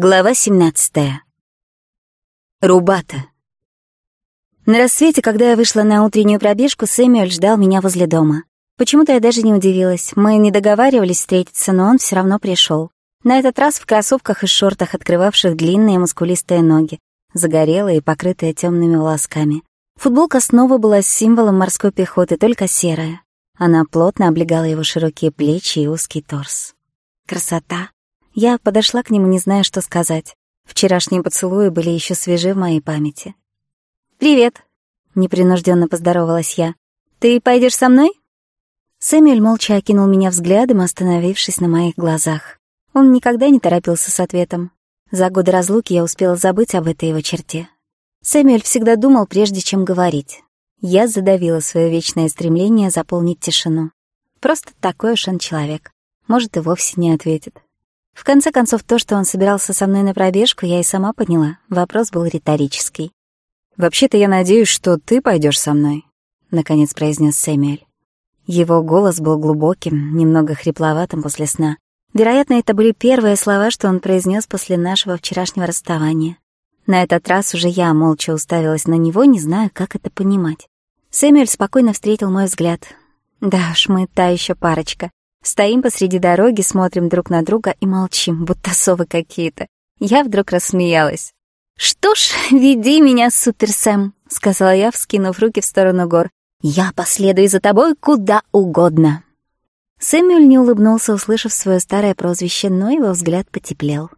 Глава 17. Рубата. На рассвете, когда я вышла на утреннюю пробежку, Сэмюэль ждал меня возле дома. Почему-то я даже не удивилась. Мы не договаривались встретиться, но он все равно пришел. На этот раз в кроссовках и шортах, открывавших длинные мускулистые ноги, загорелые и покрытые темными волосками. Футболка снова была символом морской пехоты, только серая. Она плотно облегала его широкие плечи и узкий торс. Красота! Я подошла к нему, не зная, что сказать. Вчерашние поцелуи были еще свежи в моей памяти. «Привет!» — непринужденно поздоровалась я. «Ты пойдешь со мной?» Сэмюэль молча окинул меня взглядом, остановившись на моих глазах. Он никогда не торопился с ответом. За годы разлуки я успела забыть об этой его черте. Сэмюэль всегда думал, прежде чем говорить. Я задавила свое вечное стремление заполнить тишину. Просто такой уж он человек. Может, и вовсе не ответит. В конце концов, то, что он собирался со мной на пробежку, я и сама поняла. Вопрос был риторический. «Вообще-то я надеюсь, что ты пойдешь со мной», — наконец произнес Сэмюэль. Его голос был глубоким, немного хрипловатым после сна. Вероятно, это были первые слова, что он произнес после нашего вчерашнего расставания. На этот раз уже я молча уставилась на него, не зная, как это понимать. Сэмюэль спокойно встретил мой взгляд. «Да уж, мы та еще парочка. Стоим посреди дороги, смотрим друг на друга и молчим, будто совы какие-то. Я вдруг рассмеялась. «Что ж, веди меня, суперсэм, сказала я, вскинув руки в сторону гор. «Я последую за тобой куда угодно». Сэмюэль не улыбнулся, услышав свое старое прозвище, но его взгляд потеплел.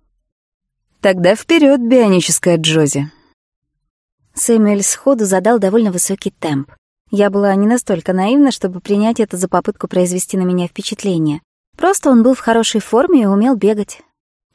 «Тогда вперед, бионическая Джози!» Сэмюэль сходу задал довольно высокий темп. Я была не настолько наивна, чтобы принять это за попытку произвести на меня впечатление. Просто он был в хорошей форме и умел бегать.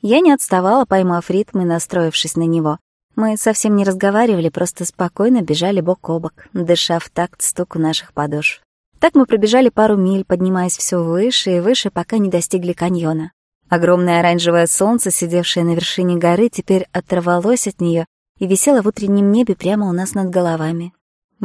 Я не отставала, поймав ритм и настроившись на него. Мы совсем не разговаривали, просто спокойно бежали бок о бок, дыша в такт стуку наших подошв. Так мы пробежали пару миль, поднимаясь все выше и выше, пока не достигли каньона. Огромное оранжевое солнце, сидевшее на вершине горы, теперь оторвалось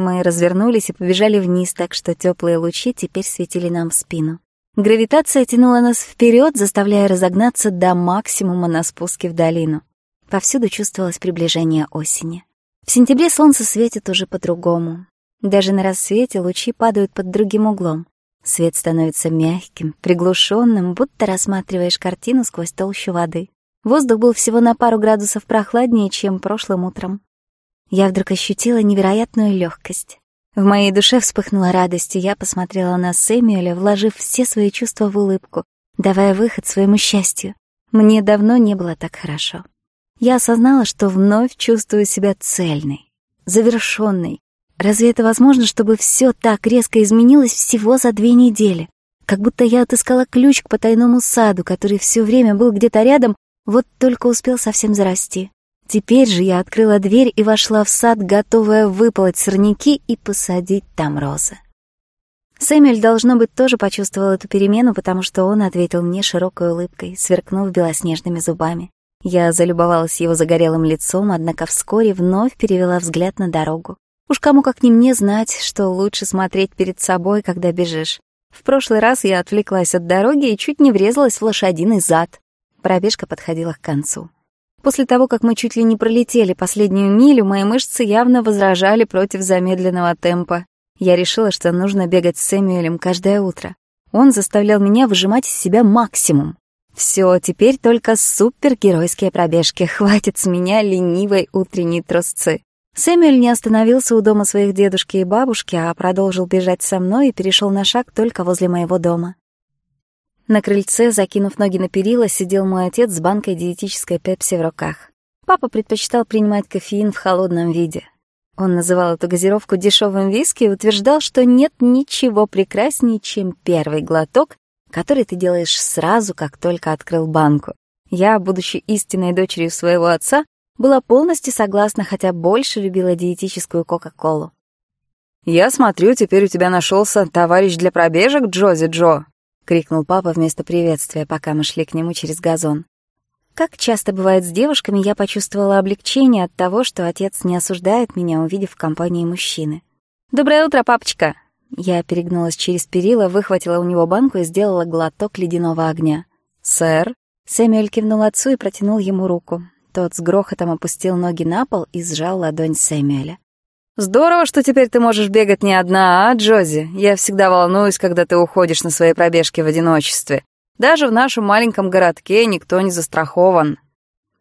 от нее и висело в утреннем небе прямо у нас над головами. Мы развернулись и побежали вниз, так что теплые лучи теперь светили нам в спину. Гравитация тянула нас вперед, заставляя разогнаться до максимума на спуске в долину. Повсюду чувствовалось приближение осени. В сентябре солнце светит уже по-другому. Даже на рассвете лучи падают под другим углом. Свет становится мягким, приглушенным, будто рассматриваешь картину сквозь толщу воды. Воздух был всего Я вдруг ощутила невероятную легкость. В моей душе вспыхнула радость, и я посмотрела на Сэмюэля, вложив все свои чувства в улыбку, давая выход своему счастью. Мне давно не было так хорошо. Я осознала, что вновь чувствую себя цельной, завершенной. Разве это возможно, чтобы все так резко изменилось всего за две недели? Как будто я отыскала ключ к потайному саду, который все время был где-то рядом, вот только успел совсем зарасти. Теперь же я открыла дверь и вошла в сад, готовая выполоть сорняки и посадить там розы. Сэмюэль, должно быть, тоже почувствовал эту перемену, потому что он ответил мне широкой улыбкой, сверкнув белоснежными зубами. Я залюбовалась его загорелым лицом, однако вскоре вновь перевела взгляд на дорогу. Уж кому как не мне знать, что лучше смотреть перед собой, когда бежишь. В прошлый раз я отвлеклась от дороги и чуть не врезалась в лошадиный зад. Пробежка подходила к концу. После того, как мы чуть ли не пролетели последнюю милю, мои мышцы явно возражали против замедленного темпа. Я решила, что нужно бегать с Сэмюэлем каждое утро. Он заставлял меня выжимать из себя максимум. Все, теперь только супергеройские пробежки. Хватит с меня ленивой утренней трусцы. Сэмюэль не остановился у дома своих дедушки и бабушки, а продолжил бежать со мной и перешел на шаг только возле моего дома. На крыльце, закинув ноги на перила, сидел мой отец с банкой диетической пепси в руках. Папа предпочитал принимать кофеин в холодном виде. Он называл эту газировку дешевым виски и утверждал, что нет ничего прекраснее, чем первый глоток, который ты делаешь сразу, как только открыл банку. Я, будучи истинной дочерью своего отца, была полностью согласна, хотя больше любила диетическую Кока-Колу. «Я смотрю, теперь у тебя нашелся товарищ для пробежек, Джози Джо», — крикнул папа вместо приветствия, пока мы шли к нему через газон. Как часто бывает с девушками, я почувствовала облегчение от того, что отец не осуждает меня, увидев в компании мужчины. «Доброе утро, папочка!» Я перегнулась через перила, выхватила у него банку и сделала глоток ледяного огня. «Сэр?» Сэмюэль кивнул отцу и протянул ему руку. Тот с грохотом опустил ноги на пол и сжал ладонь Сэмюэля. Здорово, что теперь ты можешь бегать не одна, а, Джози? Я всегда волнуюсь, когда ты уходишь на свои пробежки в одиночестве. Даже в нашем маленьком городке никто не застрахован».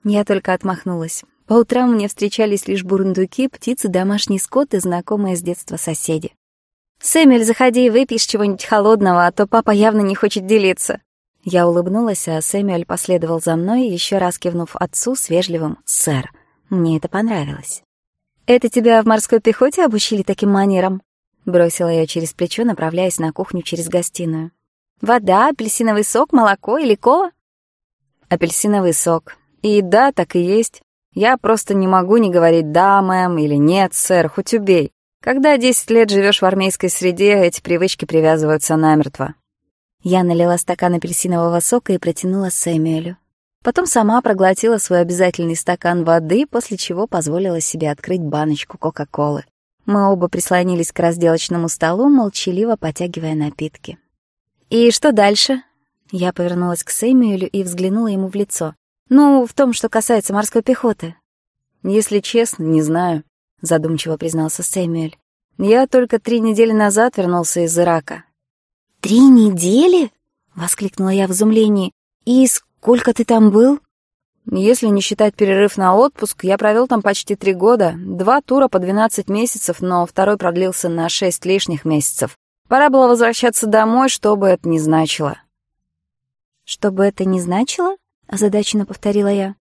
Я только отмахнулась. По утрам мне встречались лишь бурундуки, птицы, домашний скот и знакомые с детства соседи. «Сэмюэль, заходи и выпьешь чего-нибудь холодного, а то папа явно не хочет делиться». Я улыбнулась, а Сэмюэль последовал за мной, еще раз кивнув отцу с вежливым «сэр». Мне это понравилось. «Это тебя в морской пехоте обучили таким манерам?» Бросила я через плечо, направляясь на кухню через гостиную. «Вода, апельсиновый сок, молоко или кола?» «Апельсиновый сок. И да, так и есть. Я просто не могу не говорить «да, мэм» или «нет, сэр», хоть убей. Когда 10 лет живешь в армейской среде, эти привычки привязываются намертво. Я налила стакан апельсинового сока и протянула Сэмюэлю. Потом сама проглотила свой обязательный стакан воды, после чего позволила себе открыть баночку Кока-Колы. Мы оба прислонились к разделочному столу, молчаливо потягивая напитки. «И что дальше?» Я повернулась к Сэмюэлю и взглянула ему в лицо. «Ну, в том, что касается морской пехоты». «Если честно, не знаю», — задумчиво признался Сэмюэль. «Я только три недели назад вернулся из Ирака». «Три недели?» — «Колька ты там был?» «Если не считать перерыв на отпуск, я провел там почти три года. Два тура по 12 месяцев, но второй продлился на 6 лишних месяцев. Пора было возвращаться домой, что бы это ни значило». «Что бы это ни значило?» — озадаченно повторила я.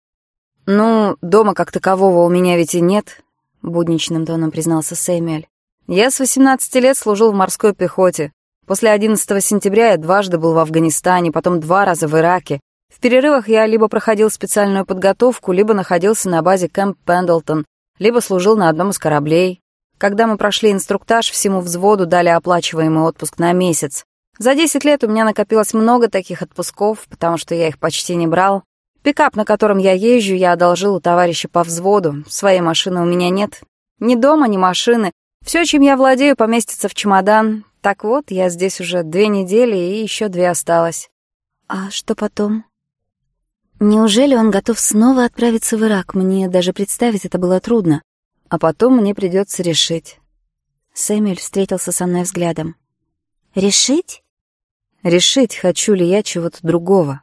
«Ну, дома как такового у меня ведь и нет», — будничным тоном признался Сэмюэль. «Я с 18 лет служил в морской пехоте. После 11 сентября я дважды был в Афганистане, потом два раза в Ираке. В перерывах я либо проходил специальную подготовку, либо находился на базе Кэмп Пендлтон, либо служил на одном из кораблей. Когда мы прошли инструктаж, всему взводу дали оплачиваемый отпуск на месяц. За 10 лет у меня накопилось много таких отпусков, потому что я их почти не брал. Пикап, на котором я езжу, я одолжил у товарища по взводу. Своей машины у меня нет. Ни дома, ни машины. Все, чем я владею, поместится в чемодан. Так вот, я здесь уже две недели, и еще две осталось. «А что потом?» Неужели он готов снова отправиться в Ирак? Мне даже представить это было трудно. А потом мне придется решить. Сэмюэль встретился со мной взглядом. «Решить?» «Решить, хочу ли я чего-то другого».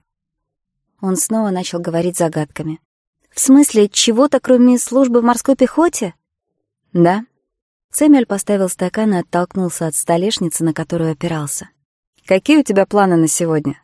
Он снова начал говорить загадками. «В смысле, чего-то, кроме службы в морской пехоте?» «Да». Сэмюэль поставил стакан и оттолкнулся от столешницы, на которую опирался. «Какие у тебя планы на сегодня?»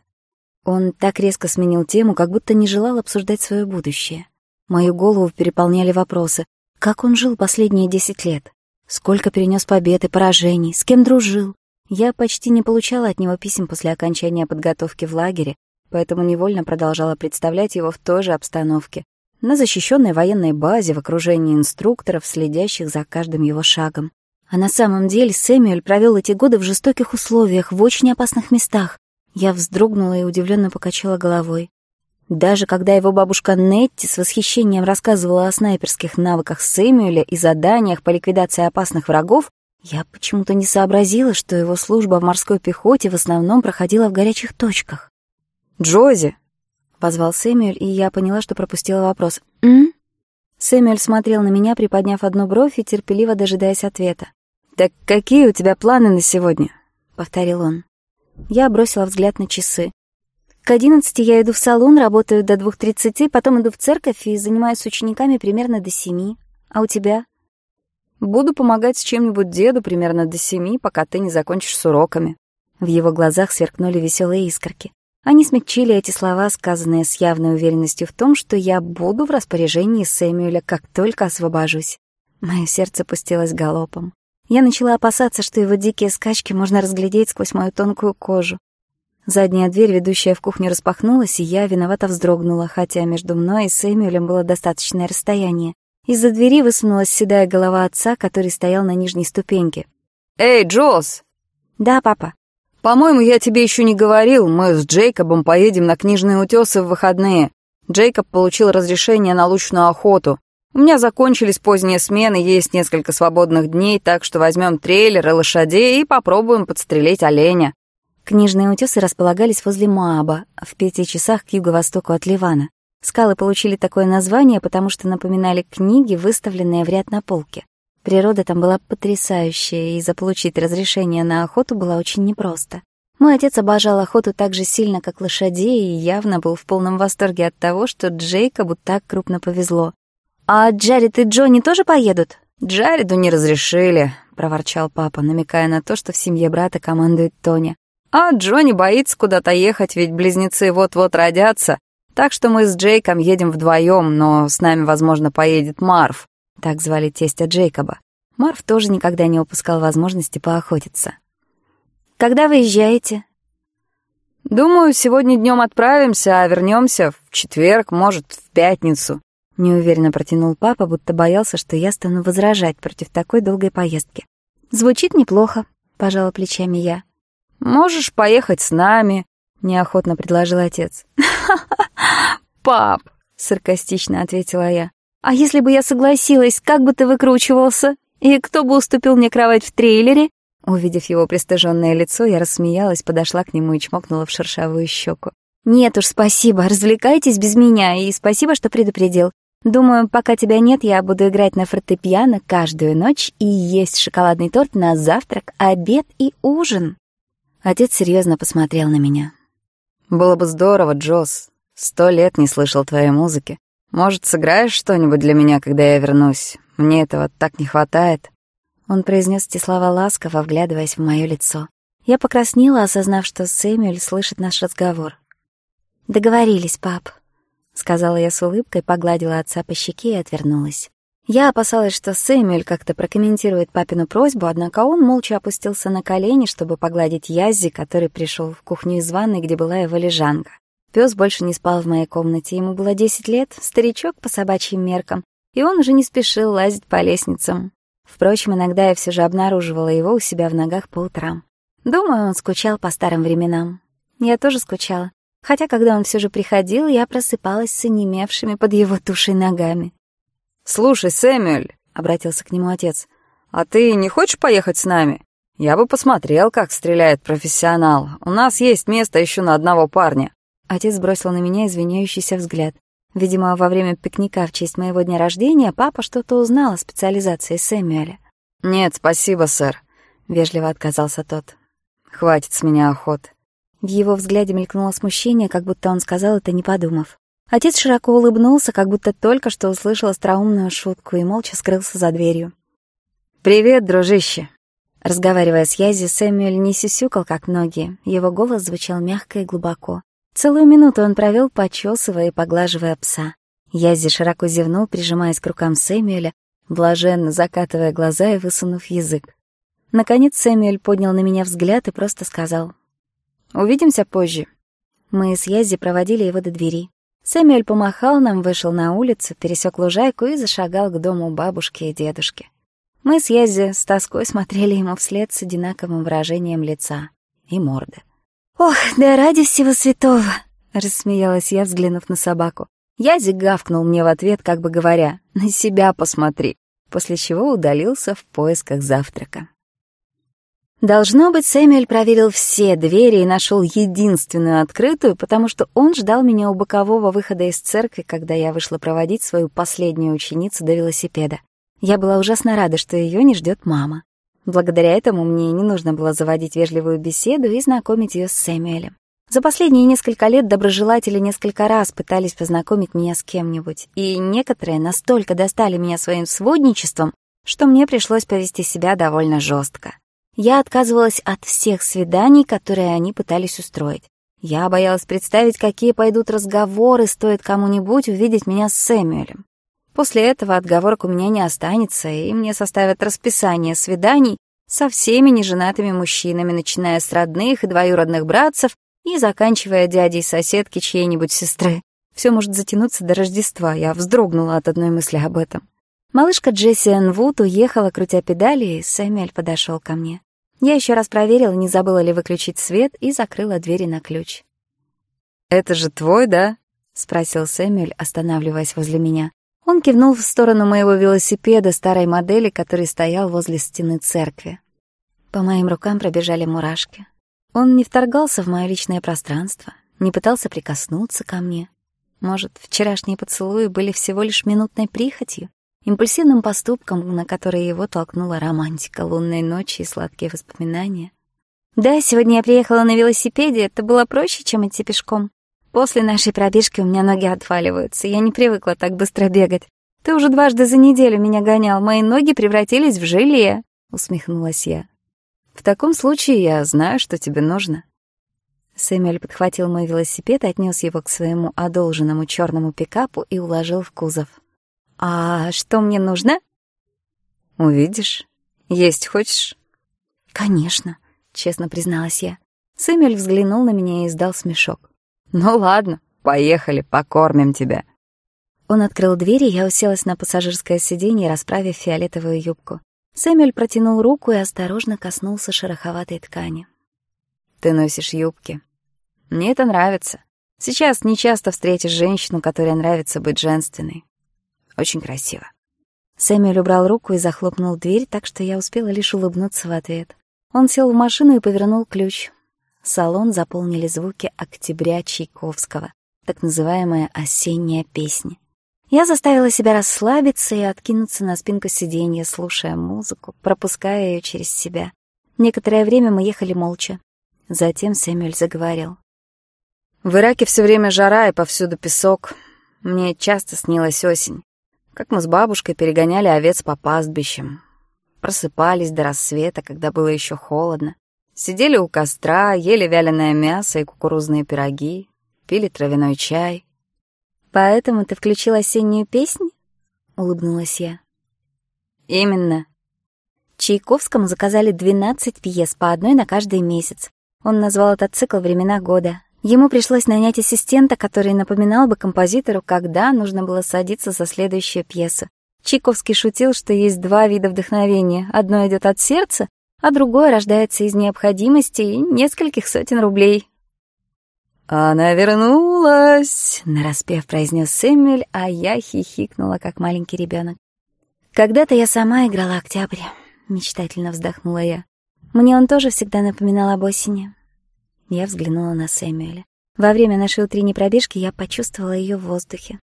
Он так резко сменил тему, как будто не желал обсуждать свое будущее. Мою голову переполняли вопросы. Как он жил последние десять лет? Сколько перенес побед и поражений? С кем дружил? Я почти не получала от него писем после окончания подготовки в лагере, поэтому невольно продолжала представлять его в той же обстановке, на защищенной военной базе в окружении инструкторов, следящих за каждым его шагом. А на самом деле Сэмюэль провел эти годы в жестоких условиях, в очень опасных местах. Я вздрогнула и удивленно покачала головой. Даже когда его бабушка Нетти с восхищением рассказывала о снайперских навыках Сэмюэля и заданиях по ликвидации опасных врагов, я почему-то не сообразила, что его служба в морской пехоте в основном проходила в горячих точках. «Джози!» — позвал Сэмюэль, и я поняла, что пропустила вопрос. «М?», -м Сэмюэль смотрел на меня, приподняв одну бровь и терпеливо дожидаясь ответа. «Так какие у тебя планы на сегодня?» — повторил он. Я бросила взгляд на часы. К одиннадцати я иду в салон, работаю до двух тридцати, потом иду в церковь и занимаюсь с учениками примерно до семи. А у тебя? Буду помогать с чем-нибудь деду примерно до семи, пока ты не закончишь с уроками. В его глазах сверкнули веселые искорки. Они смягчили эти слова, сказанные с явной уверенностью в том, что я буду в распоряжении Сэмюэля, как только освобожусь. Мое сердце пустилось галопом. Я начала опасаться, что его дикие скачки можно разглядеть сквозь мою тонкую кожу. Задняя дверь, ведущая в кухню, распахнулась, и я виновато вздрогнула, хотя между мной и Сэмюэлем было достаточное расстояние. Из-за двери высунулась седая голова отца, который стоял на нижней ступеньке. «Эй, Джоз!» «Да, папа». «По-моему, я тебе еще не говорил, мы с Джейкобом поедем на книжные утесы в выходные. Джейкоб получил разрешение на лучную охоту. У меня закончились поздние смены, есть несколько свободных дней, так что возьмем трейлер и лошадей и попробуем подстрелить оленя». Книжные утесы располагались возле Мааба в пяти часах к юго-востоку от Ливана. Скалы получили такое название, потому что напоминали книги, выставленные в ряд на полке. Природа там была потрясающая, и заполучить разрешение на охоту было очень непросто. Мой отец обожал охоту так же сильно, как лошадей, и явно был в полном восторге от того, что Джейка так крупно повезло. «А Джаред и Джонни тоже поедут?» «Джареду не разрешили», — проворчал папа, намекая на то, что в семье брата командует Тони. «А Джонни боится куда-то ехать, ведь близнецы вот-вот родятся. Так что мы с Джейком едем вдвоем, но с нами, возможно, поедет Марв». Так звали тестя Джейкоба. Марв тоже никогда не упускал возможности поохотиться. Когда выезжаете? Думаю, сегодня днем отправимся, а вернемся в четверг, может, в пятницу. неуверенно протянул папа, будто боялся, что я стану возражать против такой долгой поездки. «Звучит неплохо», — пожала плечами я. «Можешь поехать с нами», — неохотно предложил отец. «Пап», — саркастично ответила я. «А если бы я согласилась, как бы ты выкручивался? И кто бы уступил мне кровать в трейлере?» Увидев его пристыженное лицо, я рассмеялась, подошла к нему и чмокнула в шершавую щеку. «Нет уж, спасибо, развлекайтесь без меня, и спасибо, что предупредил. Думаю, пока тебя нет, я буду играть на фортепиано каждую ночь и есть шоколадный торт на завтрак, обед и ужин. Отец серьезно посмотрел на меня. Было бы здорово, Джосс. Сто лет не слышал твоей музыки. Может, сыграешь что-нибудь для меня, когда я вернусь? Мне этого так не хватает. Он произнес эти слова ласково, вглядываясь в мое лицо. Я покраснела, осознав, что Сэмюэль слышит наш разговор. Договорились, пап сказала я с улыбкой, погладила отца по щеке и отвернулась. Я опасалась, что Сэмюэль как-то прокомментирует папину просьбу, однако он молча опустился на колени, чтобы погладить Яззи, который пришел в кухню из ванной, где была его лежанка. Пёс больше не спал в моей комнате, ему было 10 лет, старичок по собачьим меркам, и он уже не спешил лазить по лестницам. Впрочем, иногда я все же обнаруживала его у себя в ногах по утрам. Думаю, он скучал по старым временам. Я тоже скучала хотя когда он все же приходил, я просыпалась с онемевшими под его тушей ногами. «Слушай, Сэмюэль», — обратился к нему отец, — «а ты не хочешь поехать с нами? Я бы посмотрел, как стреляет профессионал. У нас есть место еще на одного парня». Отец бросил на меня извиняющийся взгляд. Видимо, во время пикника в честь моего дня рождения папа что-то узнал о специализации Сэмюэля. «Нет, спасибо, сэр», — вежливо отказался тот. «Хватит с меня охоты. В его взгляде мелькнуло смущение, как будто он сказал это, не подумав. Отец широко улыбнулся, как будто только что услышал остроумную шутку и молча скрылся за дверью. «Привет, дружище!» Разговаривая с Язи, Сэмюэль не сисюкал, как многие. Его голос звучал мягко и глубоко. Целую минуту он провел, почесывая и поглаживая пса. Язи широко зевнул, прижимаясь к рукам Сэмюэля, блаженно закатывая глаза и высунув язык. Наконец Сэмюэль Увидимся позже». Мы с Язи проводили его до двери. Сэмюэль помахал нам, вышел на улицу, пересек лужайку и зашагал к дому бабушки и дедушки. Мы с Язи с тоской смотрели ему вслед с одинаковым выражением лица и морды. «Ох, да ради всего святого!» — рассмеялась я, взглянув на собаку. Язи гавкнул мне в ответ, как бы говоря, «На себя посмотри», после чего удалился в поисках завтрака. Должно быть, Сэмюэль проверил все двери и нашел единственную открытую, потому что он ждал меня у бокового выхода из церкви, когда я вышла проводить свою последнюю ученицу до велосипеда. Я была ужасно рада, что ее не ждет мама. Благодаря этому мне не нужно было заводить вежливую беседу и знакомить ее с Сэмюэлем. За последние несколько лет доброжелатели несколько раз пытались познакомить меня с кем-нибудь, и некоторые настолько достали меня своим сводничеством, что мне пришлось повести себя довольно жестко. Я отказывалась от всех свиданий, которые они пытались устроить. Я боялась представить, какие пойдут разговоры, стоит кому-нибудь увидеть меня с Сэмюэлем. После этого отговорок у меня не останется, и мне составят расписание свиданий со всеми неженатыми мужчинами, начиная с родных и двоюродных братцев и заканчивая дядей соседки чьей-нибудь сестры. Все может затянуться до Рождества, я вздрогнула от одной мысли об этом. Малышка Джесси Энвуд уехала, крутя педали, и Сэмюэль подошел ко мне. Я еще раз проверила, не забыла ли выключить свет, и закрыла двери на ключ. «Это же твой, да?» — спросил Сэмюэль, останавливаясь возле меня. Он кивнул в сторону моего велосипеда старой модели, который стоял возле стены церкви. По моим рукам пробежали мурашки. Он не вторгался в мое личное пространство, не пытался прикоснуться ко мне. Может, вчерашние поцелуи были всего лишь минутной прихотью? импульсивным поступком, на который его толкнула романтика лунной ночи и сладкие воспоминания. Да, сегодня я приехала на велосипеде, это было проще, чем идти пешком. После нашей пробежки у меня ноги отваливаются, я не привыкла так быстро бегать. Ты уже дважды за неделю меня гонял, мои ноги превратились в желе, усмехнулась я. В таком случае я знаю, что тебе нужно. Сэмюэль подхватил мой велосипед, отнес его к своему одолженному черному пикапу и уложил в кузов. «А что мне нужно?» «Увидишь. Есть хочешь?» «Конечно», — честно призналась я. Сэмюэль взглянул на меня и издал смешок. «Ну ладно, поехали, покормим тебя». Он открыл дверь, и я уселась на пассажирское сиденье, расправив фиолетовую юбку. Сэмюэль протянул руку и осторожно коснулся шероховатой ткани. «Ты носишь юбки. Мне это нравится. Сейчас нечасто встретишь женщину, которой нравится быть женственной. очень красиво. Сэмюэль убрал руку и захлопнул дверь, так что я успела лишь улыбнуться в ответ. Он сел в машину и повернул ключ. Салон заполнили звуки октября Чайковского, так называемая «Осенняя песня». Я заставила себя расслабиться и откинуться на спинку сиденья, слушая музыку, пропуская ее через себя. Некоторое время мы ехали молча. Затем Сэмюэль заговорил. «В Ираке все время жара и повсюду песок. Мне часто снилась осень. Как мы с бабушкой перегоняли овец по пастбищам. Просыпались до рассвета, когда было еще холодно. Сидели у костра, ели вяленое мясо и кукурузные пироги, пили травяной чай. «Поэтому ты включил осеннюю песнь? улыбнулась я. «Именно». Чайковскому заказали 12 пьес, по одной на каждый месяц. Он назвал этот цикл «Времена года», Ему пришлось нанять ассистента, который напоминал бы композитору, когда нужно было садиться за следующую пьесу. Чайковский шутил, что есть два вида вдохновения. Одно идет от сердца, а другое рождается из необходимости и нескольких сотен рублей. «Она вернулась!» — нараспев произнес Эмиль, а я хихикнула, как маленький ребенок. «Когда-то я сама играла октябрь», — мечтательно вздохнула я. «Мне он тоже всегда напоминал об осени. Я взглянула на Сэмюэля. Во время нашей утренней пробежки я почувствовала ее в воздухе.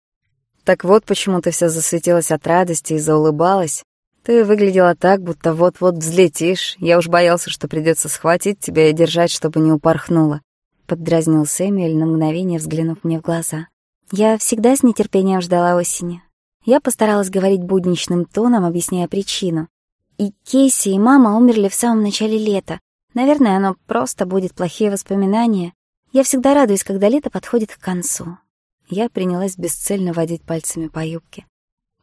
«Так вот почему ты вся засветилась от радости и заулыбалась. Ты выглядела так, будто вот-вот взлетишь. Я уж боялся, что придется схватить тебя и держать, чтобы не упорхнула». Поддразнил Сэмюэль на мгновение, взглянув мне в глаза. Я всегда с нетерпением ждала осени. Я постаралась говорить будничным тоном, объясняя причину. И Кейси, и мама умерли в самом начале лета. Наверное, оно просто будет плохие воспоминания. Я всегда радуюсь, когда лето подходит к концу. Я принялась бесцельно водить пальцами по юбке.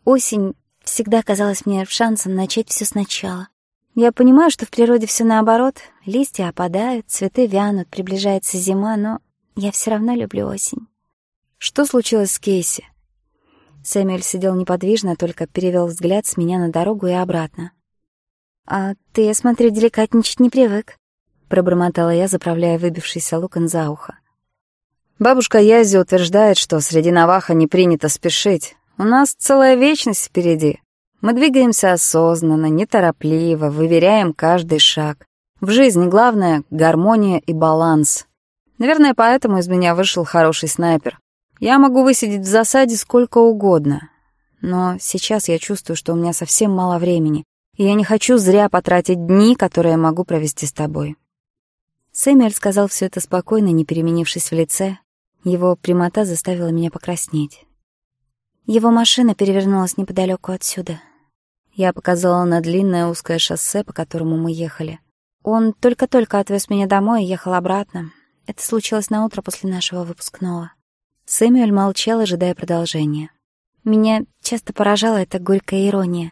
Осень всегда казалась мне шансом начать все сначала. Я понимаю, что в природе все наоборот. Листья опадают, цветы вянут, приближается зима, но я все равно люблю осень. Что случилось с Кейси? Сэмюэль сидел неподвижно, только перевел взгляд с меня на дорогу и обратно. А «Ты я смотрю, деликатничать не привык», — пробормотала я, заправляя выбившийся локон за ухо. «Бабушка Язи утверждает, что среди Наваха не принято спешить. У нас целая вечность впереди. Мы двигаемся осознанно, неторопливо, выверяем каждый шаг. В жизни главное — гармония и баланс. Наверное, поэтому из меня вышел хороший снайпер. Я могу высидеть в засаде сколько угодно. Но сейчас я чувствую, что у меня совсем мало времени и я не хочу зря потратить дни, которые могу провести с тобой». Сэмюэль сказал все это спокойно, не переменившись в лице. Его прямота заставила меня покраснеть. Его машина перевернулась неподалеку отсюда. Я показала на длинное узкое шоссе, по которому мы ехали. Он только-только отвез меня домой и ехал обратно. Это случилось на утро после нашего выпускного. Сэмюэль молчал, ожидая продолжения. Меня часто поражала эта горькая ирония.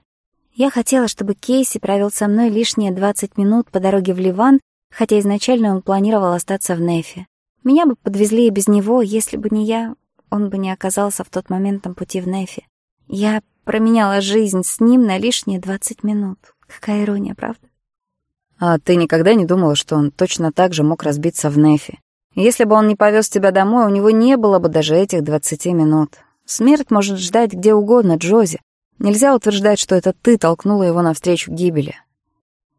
Я хотела, чтобы Кейси провел со мной лишние 20 минут по дороге в Ливан, хотя изначально он планировал остаться в Нефе. Меня бы подвезли и без него, если бы не я, он бы не оказался в тот момент на пути в Нефе. Я променяла жизнь с ним на лишние 20 минут. Какая ирония, правда? А ты никогда не думала, что он точно так же мог разбиться в Нефе? Если бы он не повез тебя домой, у него не было бы даже этих 20 минут. Смерть может ждать где угодно, Джози. Нельзя утверждать, что это ты толкнула его навстречу гибели.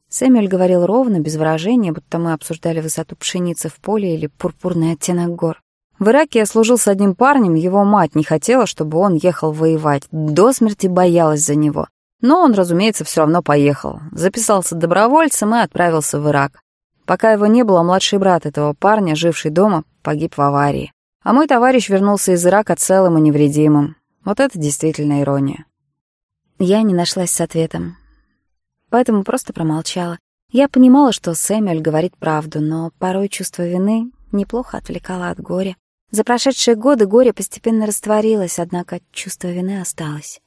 Сэмюэль говорил ровно, без выражения, будто мы обсуждали высоту пшеницы в поле или пурпурный оттенок гор. В Ираке я служил с одним парнем, его мать не хотела, чтобы он ехал воевать, до смерти боялась за него. Но он, разумеется, все равно поехал. Записался добровольцем и отправился в Ирак. Пока его не было, младший брат этого парня, живший дома, погиб в аварии. А мой товарищ вернулся из Ирака целым и невредимым. Вот это действительно ирония. Я не нашлась с ответом. Поэтому просто промолчала. Я понимала, что Сэмюэль говорит правду, но порой чувство вины неплохо отвлекало от горя. За прошедшие годы горе постепенно растворилось, однако чувство вины осталось.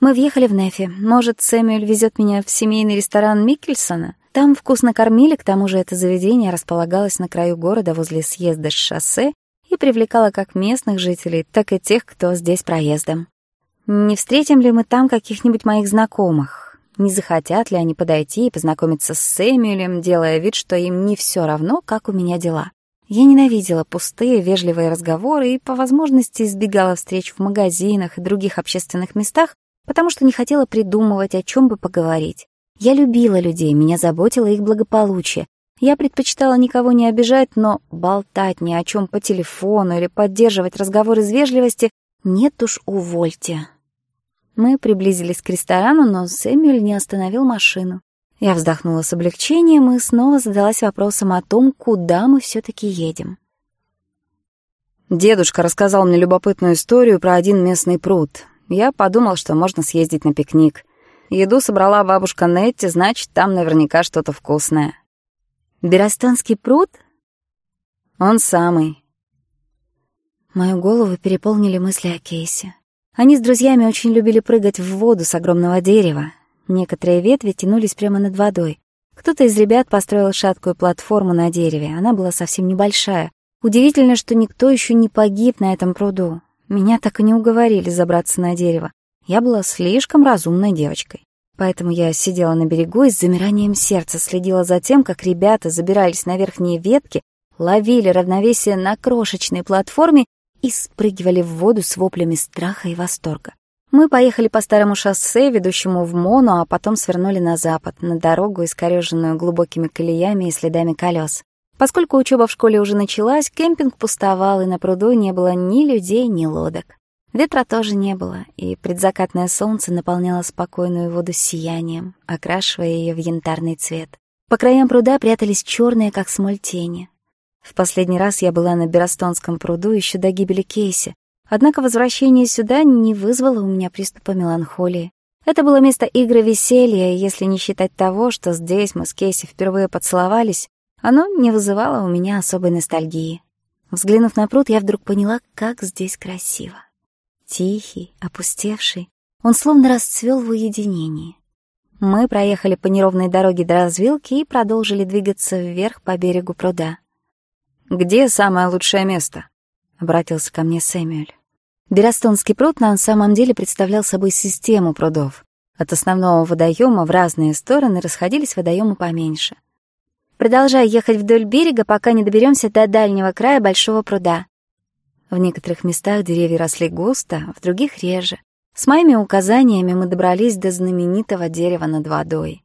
Мы въехали в Нефи. Может, Сэмюэль везет меня в семейный ресторан Миккельсона? Там вкусно кормили, к тому же это заведение располагалось на краю города возле съезда с шоссе и привлекало как местных жителей, так и тех, кто здесь проездом. Не встретим ли мы там каких-нибудь моих знакомых? Не захотят ли они подойти и познакомиться с Сэмюэлем, делая вид, что им не все равно, как у меня дела? Я ненавидела пустые, вежливые разговоры и, по возможности, избегала встреч в магазинах и других общественных местах, потому что не хотела придумывать, о чем бы поговорить. Я любила людей, меня заботило их благополучие. Я предпочитала никого не обижать, но болтать ни о чем по телефону или поддерживать разговор из вежливости нет уж, увольте. Мы приблизились к ресторану, но Сэмюэль не остановил машину. Я вздохнула с облегчением и снова задалась вопросом о том, куда мы все-таки едем. Дедушка рассказал мне любопытную историю про один местный пруд. Я подумал, что можно съездить на пикник. Еду собрала бабушка Нетти, значит, там наверняка что-то вкусное. «Берастанский пруд?» «Он самый». Мою голову переполнили мысли о Кейсе. Они с друзьями очень любили прыгать в воду с огромного дерева. Некоторые ветви тянулись прямо над водой. Кто-то из ребят построил шаткую платформу на дереве. Она была совсем небольшая. Удивительно, что никто еще не погиб на этом пруду. Меня так и не уговорили забраться на дерево. Я была слишком разумной девочкой. Поэтому я сидела на берегу и с замиранием сердца следила за тем, как ребята забирались на верхние ветки, ловили равновесие на крошечной платформе и спрыгивали в воду с воплями страха и восторга. Мы поехали по старому шоссе, ведущему в Мону, а потом свернули на запад, на дорогу, искорёженную глубокими колеями и следами колес. Поскольку учеба в школе уже началась, кемпинг пустовал, и на пруду не было ни людей, ни лодок. Ветра тоже не было, и предзакатное солнце наполняло спокойную воду сиянием, окрашивая ее в янтарный цвет. По краям пруда прятались черные, как смоль, тени. В последний раз я была на Берастонском пруду еще до гибели Кейси, однако возвращение сюда не вызвало у меня приступа меланхолии. Это было место игры веселья, если не считать того, что здесь мы с Кейси впервые поцеловались, оно не вызывало у меня особой ностальгии. Взглянув на пруд, я вдруг поняла, как здесь красиво. Тихий, опустевший, он словно расцвел в уединении. Мы проехали по неровной дороге до развилки и продолжили двигаться вверх по берегу пруда. «Где самое лучшее место?» — обратился ко мне Сэмюэль. Берастонский пруд на самом деле представлял собой систему прудов. От основного водоема в разные стороны расходились водоемы поменьше. Продолжай ехать вдоль берега, пока не доберемся до дальнего края большого пруда. В некоторых местах деревья росли густо, в других — реже. С моими указаниями мы добрались до знаменитого дерева над водой.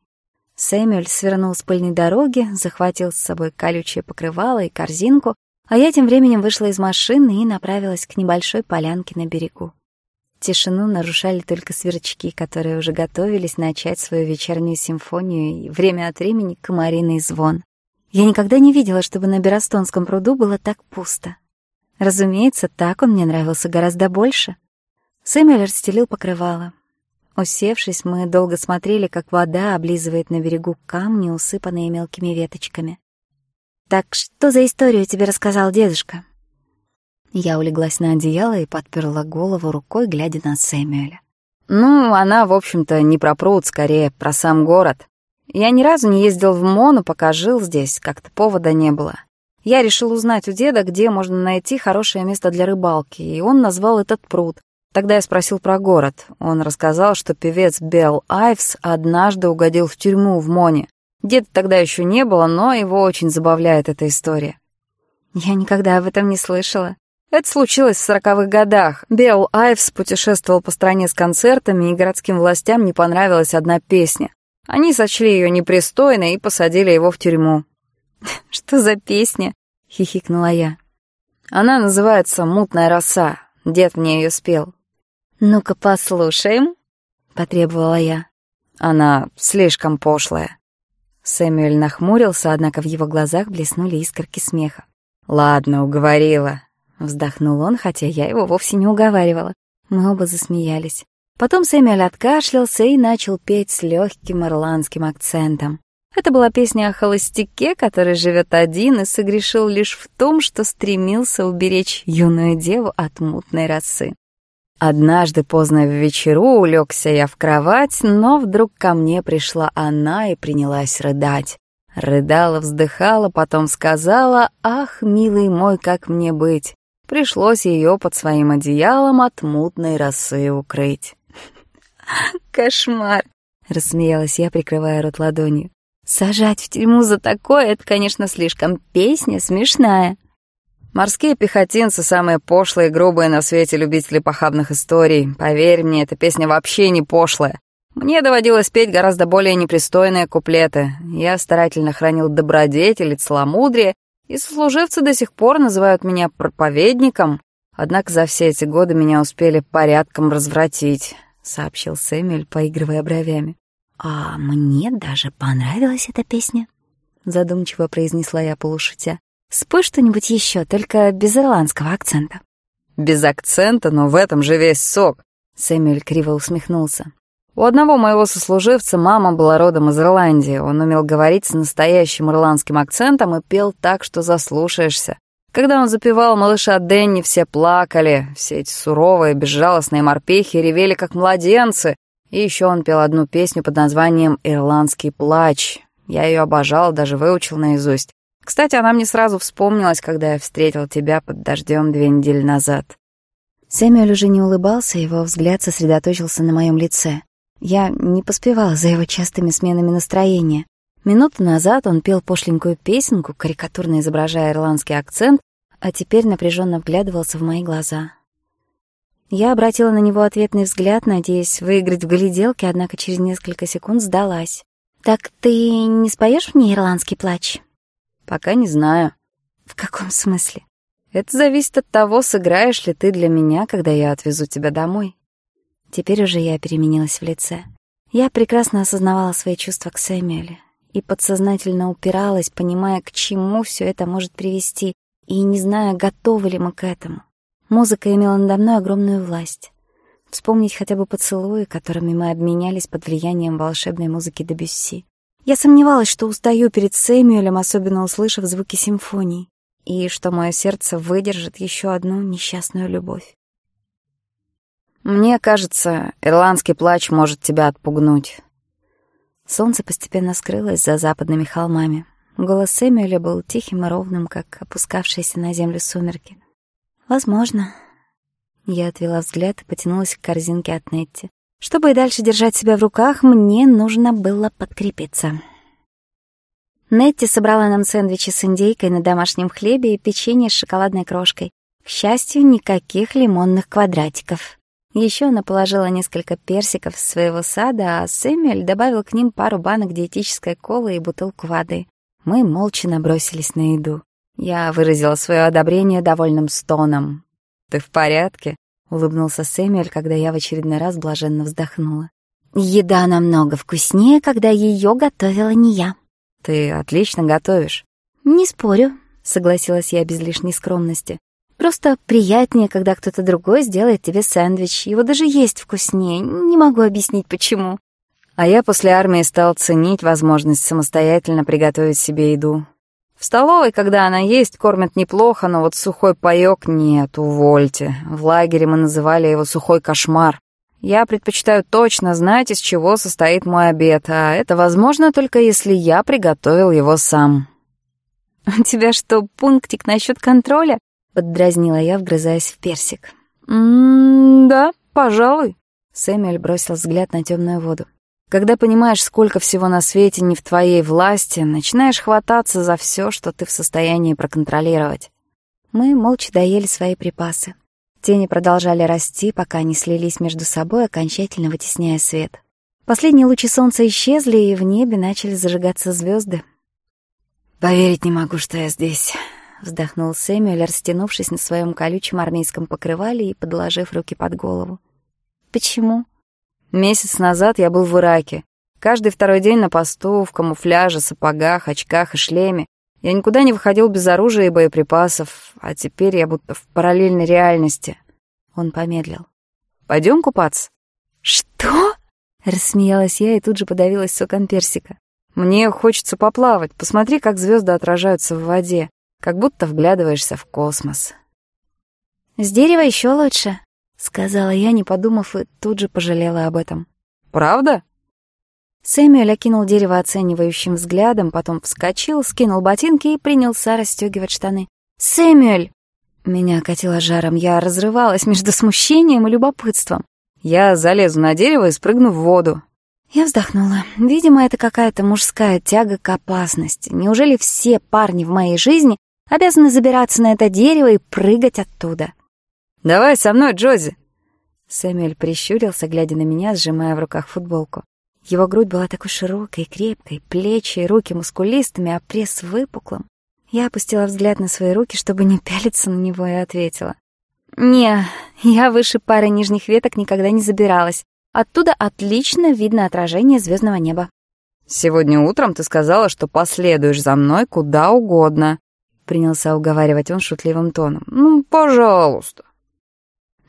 Сэмюэль свернул с пыльной дороги, захватил с собой колючее покрывало и корзинку, а я тем временем вышла из машины и направилась к небольшой полянке на берегу. Тишину нарушали только сверчки, которые уже готовились начать свою вечернюю симфонию и время от времени комариный звон. Я никогда не видела, чтобы на Берастонском пруду было так пусто. Разумеется, так он мне нравился гораздо больше. Сэмюэль расстелил покрывало. Усевшись, мы долго смотрели, как вода облизывает на берегу камни, усыпанные мелкими веточками. «Так что за историю тебе рассказал дедушка?» Я улеглась на одеяло и подперла голову рукой, глядя на Сэмюэля. «Ну, она, в общем-то, не про пруд, скорее про сам город. Я ни разу не ездил в Мону, пока жил здесь, как-то повода не было. Я решил узнать у деда, где можно найти хорошее место для рыбалки, и он назвал этот пруд, Тогда я спросил про город. Он рассказал, что певец Белл Айвс однажды угодил в тюрьму в Моне. Деда тогда еще не было, но его очень забавляет эта история. Я никогда об этом не слышала. Это случилось в сороковых годах. Белл Айвс путешествовал по стране с концертами, и городским властям не понравилась одна песня. Они сочли ее непристойной и посадили его в тюрьму. «Ну-ка послушаем», — потребовала я. Она слишком пошлая. Сэмюэль нахмурился, однако в его глазах блеснули искорки смеха. «Ладно, уговорила», — вздохнул он, хотя я его вовсе не уговаривала. Мы оба засмеялись. Потом Сэмюэль откашлялся и начал петь с легким ирландским акцентом. Это была песня о холостяке, который живет один и согрешил лишь в том, что стремился уберечь юную деву от мутной росы. Однажды поздно в вечеру улегся я в кровать, но вдруг ко мне пришла она и принялась рыдать. Рыдала, вздыхала, потом сказала, «Ах, милый мой, как мне быть!» Пришлось ее под своим одеялом от мутной росы укрыть. «Кошмар!» — рассмеялась я, прикрывая рот ладонью. «Сажать в тюрьму за такое — это, конечно, слишком песня смешная». Морские пехотинцы — самые пошлые и грубые на свете любители похабных историй. Поверь мне, эта песня вообще не пошлая. Мне доводилось петь гораздо более непристойные куплеты. Я старательно хранил добродетель и целомудрие, и служивцы до сих пор называют меня проповедником. Однако за все эти годы меня успели порядком развратить», — сообщил Сэмюэль, поигрывая бровями. «А мне даже понравилась эта песня», — задумчиво произнесла я полушутя. Спой что нибудь еще, только без ирландского акцента». «Без акцента, но в этом же весь сок», — Сэмюэль криво усмехнулся. «У одного моего сослуживца мама была родом из Ирландии. Он умел говорить с настоящим ирландским акцентом и пел так, что заслушаешься. Когда он запевал малыша Дэнни, все плакали, все эти суровые, безжалостные морпехи ревели, как младенцы. И еще он пел одну песню под названием «Ирландский плач». Я ее обожал, даже выучил наизусть. Кстати, она мне сразу вспомнилась, когда я встретил тебя под дождем две недели назад. Сэмюэль уже не улыбался, его взгляд сосредоточился на моем лице. Я не поспевала за его частыми сменами настроения. Минуту назад он пел пошленькую песенку, карикатурно изображая ирландский акцент, а теперь напряженно вглядывался в мои глаза. Я обратила на него ответный взгляд, надеясь выиграть в гляделке, однако через несколько секунд сдалась. «Так ты не споешь мне ирландский плач?» Пока не знаю. В каком смысле? Это зависит от того, сыграешь ли ты для меня, когда я отвезу тебя домой. Теперь уже я переменилась в лице. Я прекрасно осознавала свои чувства к Сэмюэле и подсознательно упиралась, понимая, к чему все это может привести, и не зная, готовы ли мы к этому. Музыка имела надо мной огромную власть. Вспомнить хотя бы поцелуи, которыми мы обменялись под влиянием волшебной музыки Дебюсси. Я сомневалась, что устаю перед Сэмюэлем, особенно услышав звуки симфонии, и что мое сердце выдержит еще одну несчастную любовь. «Мне кажется, ирландский плач может тебя отпугнуть». Солнце постепенно скрылось за западными холмами. Голос Сэмюэля был тихим и ровным, как опускавшиеся на землю сумерки. «Возможно». Я отвела взгляд и потянулась к корзинке от Нетти. Чтобы и дальше держать себя в руках, мне нужно было подкрепиться. Нетти собрала нам сэндвичи с индейкой на домашнем хлебе и печенье с шоколадной крошкой. К счастью, никаких лимонных квадратиков. Еще она положила несколько персиков из своего сада, а Сэмюэль добавил к ним пару банок диетической колы и бутылку воды. Мы молча набросились на еду. Я выразила свое одобрение довольным стоном. «Ты в порядке?» улыбнулся Сэмюэль, когда я в очередной раз блаженно вздохнула. «Еда намного вкуснее, когда ее готовила не я». «Ты отлично готовишь». «Не спорю», — согласилась я без лишней скромности. «Просто приятнее, когда кто-то другой сделает тебе сэндвич. Его даже есть вкуснее. Не могу объяснить, почему». А я после армии стал ценить возможность самостоятельно приготовить себе еду. В Столовой, когда она есть, кормят неплохо, но вот сухой паёк нет, увольте. В лагере мы называли его «сухой кошмар». Я предпочитаю точно знать, из чего состоит мой обед, а это возможно только если я приготовил его сам. «У тебя что, пунктик насчет контроля?» — поддразнила я, вгрызаясь в персик. «М-да, «М-м, пожалуй». Сэмюэль бросил взгляд на темную воду. Когда понимаешь, сколько всего на свете не в твоей власти, начинаешь хвататься за все, что ты в состоянии проконтролировать. Мы молча доели свои припасы. Тени продолжали расти, пока не слились между собой, окончательно вытесняя свет. Последние лучи солнца исчезли, и в небе начали зажигаться звезды. «Поверить не могу, что я здесь», — вздохнул Сэмюэль, растянувшись на своем колючем армейском покрывале и подложив руки под голову. «Почему?» Месяц назад я был в Ираке. Каждый второй день на посту, в камуфляже, сапогах, очках и шлеме. Я никуда не выходил без оружия и боеприпасов, а теперь я будто в параллельной реальности. Он помедлил. «Пойдем купаться?» «Что?» — рассмеялась я и тут же подавилась соком персика. «Мне хочется поплавать. Посмотри, как звезды отражаются в воде. Как будто вглядываешься в космос». «С дерева еще лучше», Сказала я, не подумав, и тут же пожалела об этом. «Правда?» Сэмюэль окинул дерево оценивающим взглядом, потом вскочил, скинул ботинки и принялся расстёгивать штаны. «Сэмюэль!» Меня окатило жаром, я разрывалась между смущением и любопытством. Я залезу на дерево и спрыгну в воду. Я вздохнула. Видимо, это какая-то мужская тяга к опасности. Неужели все парни в моей жизни обязаны забираться на это дерево и прыгать оттуда? «Давай со мной, Джози!» Сэмюэль прищурился, глядя на меня, сжимая в руках футболку. Его грудь была такой широкой, и крепкой, плечи и руки мускулистыми, а пресс выпуклым. Я опустила взгляд на свои руки, чтобы не пялиться на него, и ответила. «Не, я выше пары нижних веток никогда не забиралась. Оттуда отлично видно отражение звездного неба». «Сегодня утром ты сказала, что последуешь за мной куда угодно», — принялся уговаривать он шутливым тоном. «Ну, пожалуйста».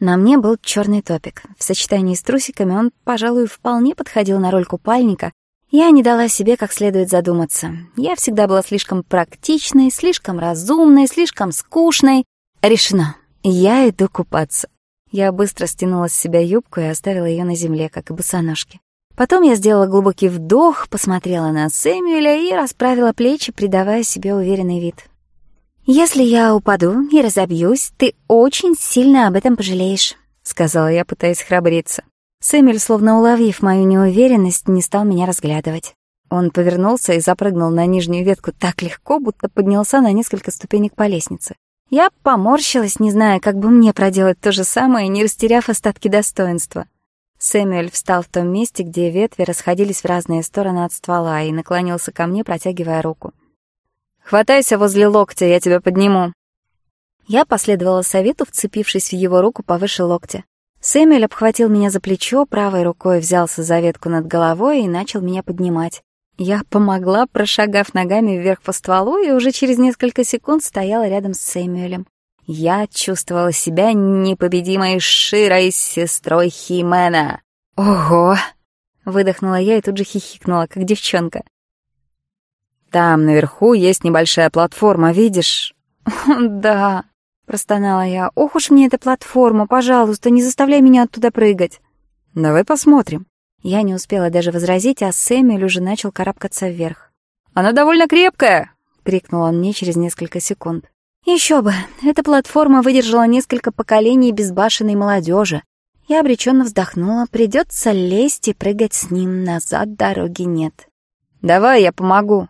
На мне был черный топик. В сочетании с трусиками он, пожалуй, вполне подходил на роль купальника. Я не дала себе как следует задуматься. Я всегда была слишком практичной, слишком разумной, слишком скучной. Решено. Я иду купаться. Я быстро стянула с себя юбку и оставила ее на земле, как и босоножки. Потом я сделала глубокий вдох, посмотрела на Сэмюэля и расправила плечи, придавая себе уверенный вид. «Если я упаду и разобьюсь, ты очень сильно об этом пожалеешь», — сказала я, пытаясь храбриться. Сэмюэль, словно уловив мою неуверенность, не стал меня разглядывать. Он повернулся и запрыгнул на нижнюю ветку так легко, будто поднялся на несколько ступенек по лестнице. Я поморщилась, не зная, как бы мне проделать то же самое, не растеряв остатки достоинства. Сэмюэль встал в том месте, где ветви расходились в разные стороны от ствола, и наклонился ко мне, протягивая руку. Хватайся возле локтя, я тебя подниму». Я последовала совету, вцепившись в его руку повыше локтя. Сэмюэль обхватил меня за плечо, правой рукой взялся за ветку над головой и начал меня поднимать. Я помогла, прошагав ногами вверх по стволу, и уже через несколько секунд стояла рядом с Сэмюэлем. Я чувствовала себя непобедимой Широй сестрой Химена. «Ого!» — выдохнула я и тут же хихикнула, как девчонка. Там, наверху, есть небольшая платформа, видишь?» «Да», — простонала я. «Ох уж мне эта платформа, пожалуйста, не заставляй меня оттуда прыгать». «Давай посмотрим». Я не успела даже возразить, а Сэмюэль уже начал карабкаться вверх. «Она довольно крепкая!» — крикнул он мне через несколько секунд. Еще бы, эта платформа выдержала несколько поколений безбашенной молодежи. Я обреченно вздохнула, придется лезть и прыгать с ним, назад дороги нет. «Давай я помогу»,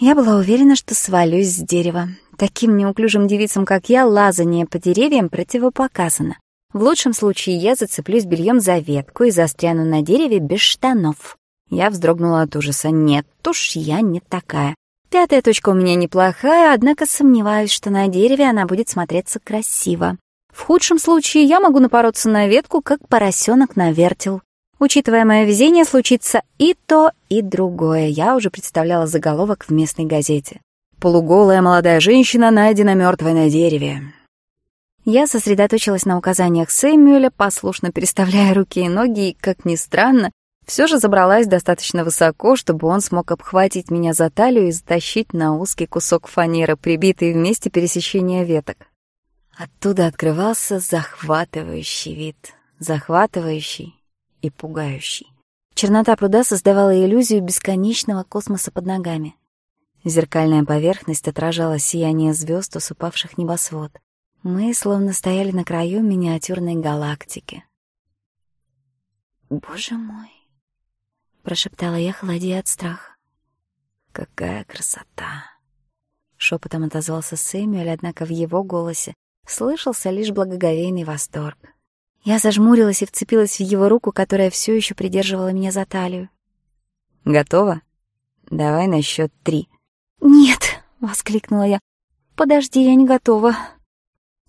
я была уверена, что свалюсь с дерева. Таким неуклюжим девицам, как я, лазание по деревьям противопоказано. В лучшем случае я зацеплюсь бельем за ветку и застряну на дереве без штанов. Я вздрогнула от ужаса. Нет, уж я не такая. Пятая точка у меня неплохая, однако сомневаюсь, что на дереве она будет смотреться красиво. В худшем случае я могу напороться на ветку, как поросенок на вертел. Учитывая мое везение, случится и то, и другое. Я уже представляла заголовок в местной газете. «Полуголая молодая женщина найдена мертвой на дереве». Я сосредоточилась на указаниях Сэмюэля, послушно переставляя руки и ноги, и, как ни странно, все же забралась достаточно высоко, чтобы он смог обхватить меня за талию и затащить на узкий кусок фанеры, прибитый вместе пересечения веток. Оттуда открывался захватывающий вид. Захватывающий и пугающий. Чернота пруда создавала иллюзию бесконечного космоса под ногами. Зеркальная поверхность отражала сияние звезд, усыпавших небосвод. Мы словно стояли на краю миниатюрной галактики. «Боже мой!» — прошептала я, холодея от страха. «Какая красота!» — шепотом отозвался Сэмюэль, однако в его голосе слышался лишь благоговейный восторг. Я зажмурилась и вцепилась в его руку, которая все еще придерживала меня за талию. «Готова? Давай на счет три». «Нет!» — воскликнула я. «Подожди, я не готова».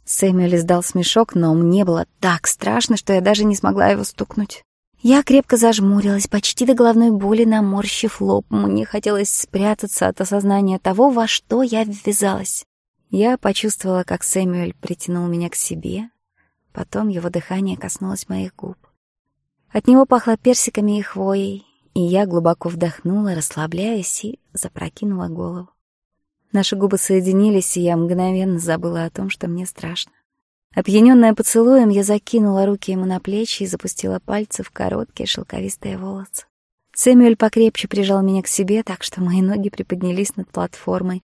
Сэмюэль издал смешок, но мне было так страшно, что я даже не смогла его стукнуть. Я крепко зажмурилась, почти до головной боли наморщив лоб. Мне хотелось спрятаться от осознания того, во что я ввязалась. Я почувствовала, как Сэмюэль притянул меня к себе, Потом его дыхание коснулось моих губ. От него пахло персиками и хвоей, и я глубоко вдохнула, расслабляясь, и запрокинула голову. Наши губы соединились, и я мгновенно забыла о том, что мне страшно. Опьянённая поцелуем, я закинула руки ему на плечи и запустила пальцы в короткие шелковистые волосы. Сэмюэль покрепче прижал меня к себе, так что мои ноги приподнялись над платформой,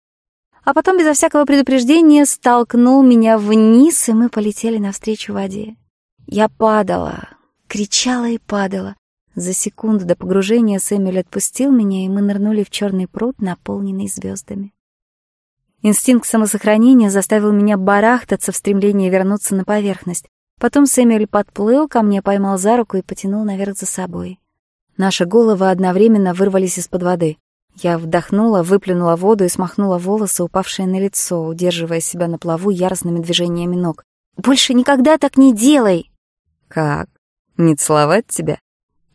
а потом безо всякого предупреждения столкнул меня вниз, и мы полетели навстречу воде. Я падала, кричала и падала. За секунду до погружения Сэмюэль отпустил меня, и мы нырнули в черный пруд, наполненный звездами. Инстинкт самосохранения заставил меня барахтаться в стремлении вернуться на поверхность. Потом Сэмюэль подплыл ко мне, поймал за руку и потянул наверх за собой. Наши головы одновременно вырвались из-под воды. Я вдохнула, выплюнула воду и смахнула волосы, упавшие на лицо, удерживая себя на плаву яростными движениями ног. «Больше никогда так не делай!» «Как? Не целовать тебя?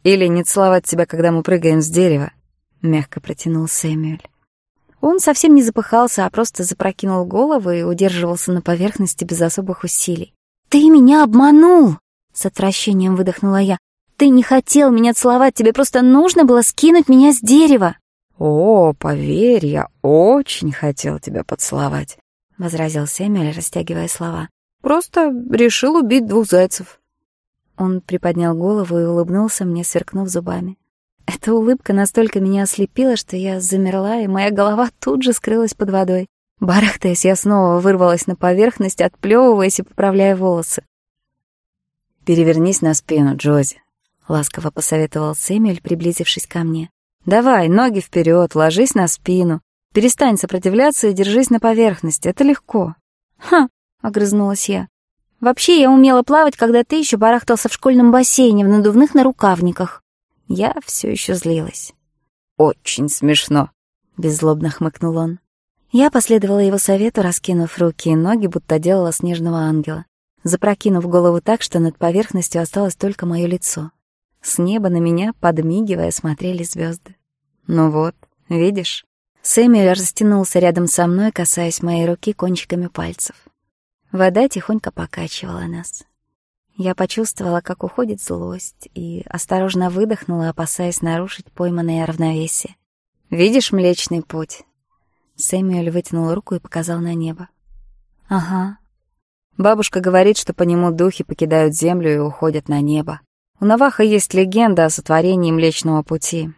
Или не целовать тебя, когда мы прыгаем с дерева?» — мягко протянул Сэмюэль. Он совсем не запыхался, а просто запрокинул голову и удерживался на поверхности без особых усилий. «Ты меня «О, поверь, я очень хотел тебя поцеловать», — возразил Сэмюэль, растягивая слова. «Просто решил убить двух зайцев». Он приподнял голову и улыбнулся мне, сверкнув зубами. Эта улыбка настолько меня ослепила, что я замерла, и моя голова тут же скрылась под водой. Барахтаясь, я снова вырвалась на поверхность, отплёвываясь и поправляя волосы. «Перевернись на спину, Джози», — ласково посоветовал Сэмюэль, приблизившись ко мне. Давай, ноги вперед, ложись на спину. Перестань сопротивляться и держись на поверхности, это легко». «Ха!» — огрызнулась я. «Вообще я умела плавать, когда ты еще барахтался в школьном бассейне в надувных нарукавниках». Я все еще злилась. «Очень смешно», — беззлобно хмыкнул он. Я последовала его совету, раскинув руки и ноги, будто делала снежного ангела, запрокинув голову так, что над поверхностью осталось только мое лицо. С неба на меня, подмигивая, смотрели звезды. Ну вот, видишь? Сэмюэль растянулся рядом со мной, касаясь моей руки кончиками пальцев. Вода тихонько покачивала нас. Я почувствовала, как уходит злость, и осторожно выдохнула, опасаясь нарушить пойманное равновесие. «Видишь Млечный Путь?» Сэмюэль вытянул руку и показал на небо. «Ага». Бабушка говорит, что по нему духи покидают землю и уходят на небо. У У Наваха есть легенда о сотворении Млечного Пути.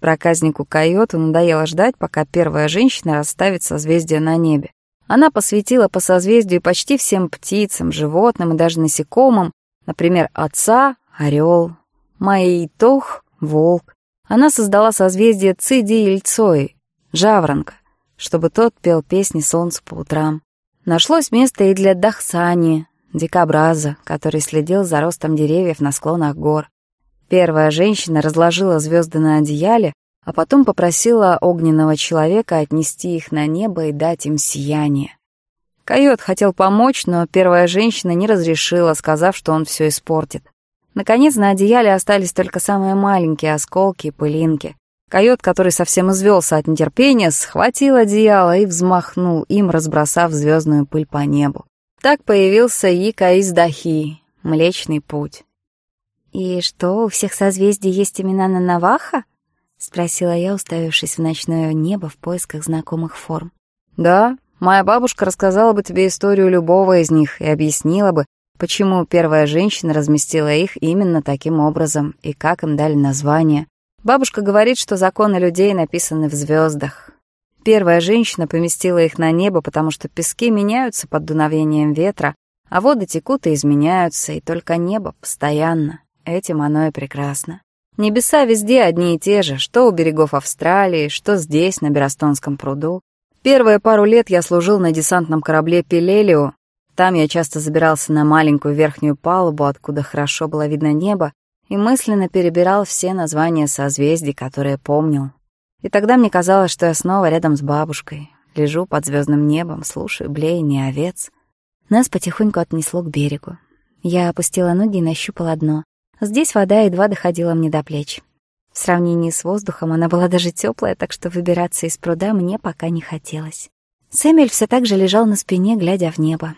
Проказнику Койоту надоело ждать, пока первая женщина расставит созвездие на небе. Она посвятила по созвездию почти всем птицам, животным и даже насекомым, например, отца — орел, Маитох — волк. Она создала созвездие Циди Ильцой — жаворонка, чтобы тот пел песни солнцу по утрам. Нашлось место и для Дахсани, дикобраза, который следил за ростом деревьев на склонах гор. Первая женщина разложила звезды на одеяле, а потом попросила огненного человека отнести их на небо и дать им сияние. Койот хотел помочь, но первая женщина не разрешила, сказав, что он все испортит. Наконец на одеяле остались только самые маленькие осколки и пылинки. Койот, который совсем извелся от нетерпения, схватил одеяло и взмахнул им, разбросав звездную пыль по небу. Так появился Ика из Дахи, Млечный Путь. «И что, у всех созвездий есть имена на Наваха?» — спросила я, уставившись в ночное небо в поисках знакомых форм. «Да, моя бабушка рассказала бы тебе историю любого из них и объяснила бы, почему первая женщина разместила их именно таким образом и как им дали название. Бабушка говорит, что законы людей написаны в звездах. Первая женщина поместила их на небо, потому что пески меняются под дуновением ветра, а воды текут и изменяются, и только небо постоянно. Этим оно и прекрасно. Небеса везде одни и те же, что у берегов Австралии, что здесь, на Берастонском пруду. Первые пару лет я служил на десантном корабле «Пелелио». Там я часто забирался на маленькую верхнюю палубу, откуда хорошо было видно небо, и мысленно перебирал все названия созвездий, которые помнил. И тогда мне казалось, что я снова рядом с бабушкой. Лежу под звездным небом, слушаю блеяние овец. Нас потихоньку отнесло к берегу. Я опустила ноги и нащупала дно. Здесь вода едва доходила мне до плеч. В сравнении с воздухом она была даже теплая, так что выбираться из пруда мне пока не хотелось. Сэмюэль все так же лежал на спине, глядя в небо.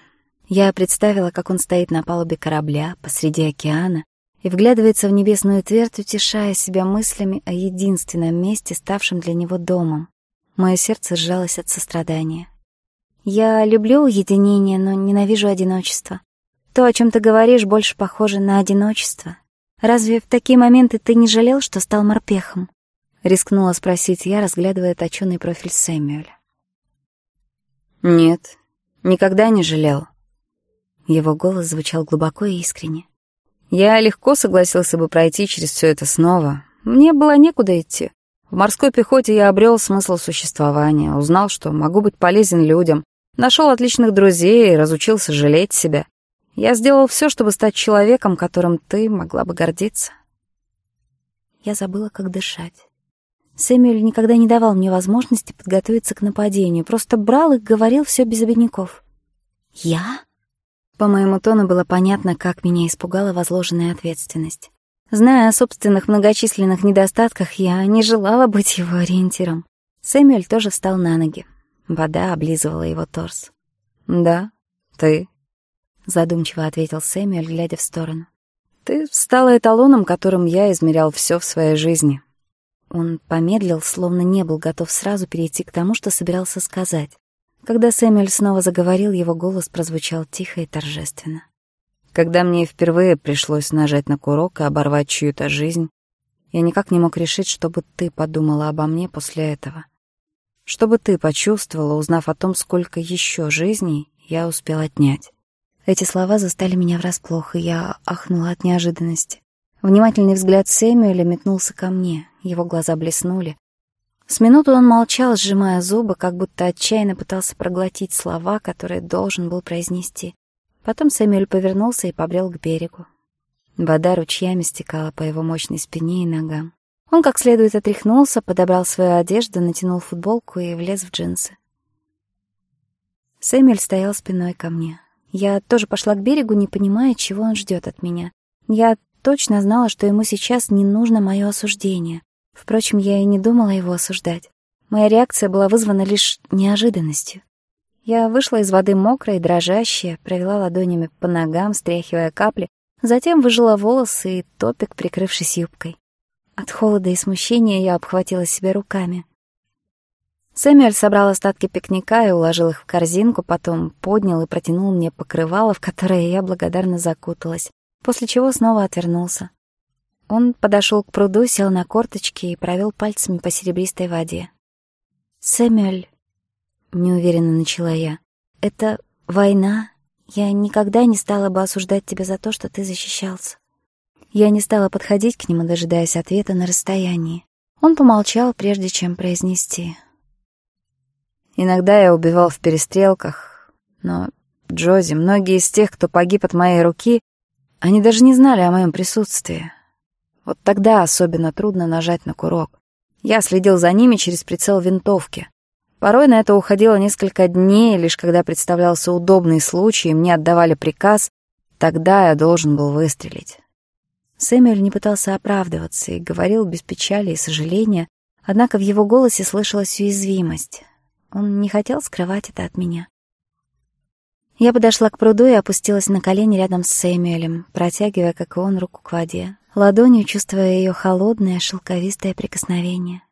Я представила, как он стоит на палубе корабля посреди океана, и вглядывается в небесную твердь, утешая себя мыслями о единственном месте, ставшем для него домом. Мое сердце сжалось от сострадания. Я люблю уединение, но ненавижу одиночество. То, о чем ты говоришь, больше похоже на одиночество. Разве в такие моменты ты не жалел, что стал морпехом? Рискнула спросить я, разглядывая точёный профиль Сэмюэля. Нет, никогда не жалел. Его голос звучал глубоко и искренне. Я легко согласился бы пройти через все это снова. Мне было некуда идти. В морской пехоте я обрел смысл существования, узнал, что могу быть полезен людям, нашел отличных друзей и разучился жалеть себя. Я сделал все, чтобы стать человеком, которым ты могла бы гордиться. Я забыла, как дышать. Сэмюэль никогда не давал мне возможности По-моему тону было понятно, как меня испугала возложенная ответственность. Зная о собственных многочисленных недостатках, я не желала быть его ориентиром. Сэмюэль тоже встал на ноги. Вода облизывала его торс. «Да, ты», — задумчиво ответил Сэмюэль, глядя в сторону. «Ты стала эталоном, которым я измерял все в своей жизни». Он помедлил, словно не был готов сразу перейти к тому, что собирался сказать. Когда Сэмюэль снова заговорил, его голос прозвучал тихо и торжественно. Когда мне впервые пришлось нажать на курок и оборвать чью-то жизнь, я никак не мог решить, чтобы ты подумала обо мне после этого. Чтобы ты почувствовала, узнав о том, сколько еще жизней я успел отнять. Эти слова застали меня врасплох, и я ахнула от неожиданности. Внимательный взгляд Сэмюэля метнулся ко мне, его глаза блеснули, с минуту он молчал, сжимая зубы, как будто отчаянно пытался проглотить слова, которые должен был произнести. Потом Сэмюэль повернулся и побрел к берегу. Вода ручьями стекала по его мощной спине и ногам. Он как следует отряхнулся, подобрал свою одежду, натянул футболку и влез в джинсы. Сэмюэль стоял спиной ко мне. Я тоже пошла к берегу, не понимая, чего он ждет от меня. Я точно знала, что ему сейчас не нужно мое осуждение. Впрочем, я и не думала его осуждать. Моя реакция была вызвана лишь неожиданностью. Я вышла из воды мокрая и дрожащая, провела ладонями по ногам, стряхивая капли, затем выжила волосы и топик, прикрывшись юбкой. От холода и смущения я обхватила себя руками. Сэмюэль собрал остатки пикника и уложил их в корзинку, потом поднял и протянул мне покрывало, в которое я благодарно закуталась, после чего снова отвернулся. Он подошел к пруду, сел на корточки и провел пальцами по серебристой воде. «Сэмюэль», — неуверенно начала я, — «это война. Я никогда не стала бы осуждать тебя за то, что ты защищался». Я не стала подходить к нему, дожидаясь ответа на расстоянии. Он помолчал, прежде чем произнести. «Иногда я убивал в перестрелках, но, Джози, многие из тех, кто погиб от моей руки, они даже не знали о моем присутствии». Вот тогда особенно трудно нажать на курок. Я следил за ними через прицел винтовки. Порой на это уходило несколько дней, лишь когда представлялся удобный случай, и мне отдавали приказ, тогда я должен был выстрелить. Сэмюэль не пытался оправдываться и говорил без печали и сожаления, однако в его голосе слышалась уязвимость. Он не хотел скрывать это от меня. Я подошла к пруду и опустилась на колени рядом с Сэмюэлем, протягивая, как и он, руку к воде ладонью чувствуя ее холодное шелковистое прикосновение.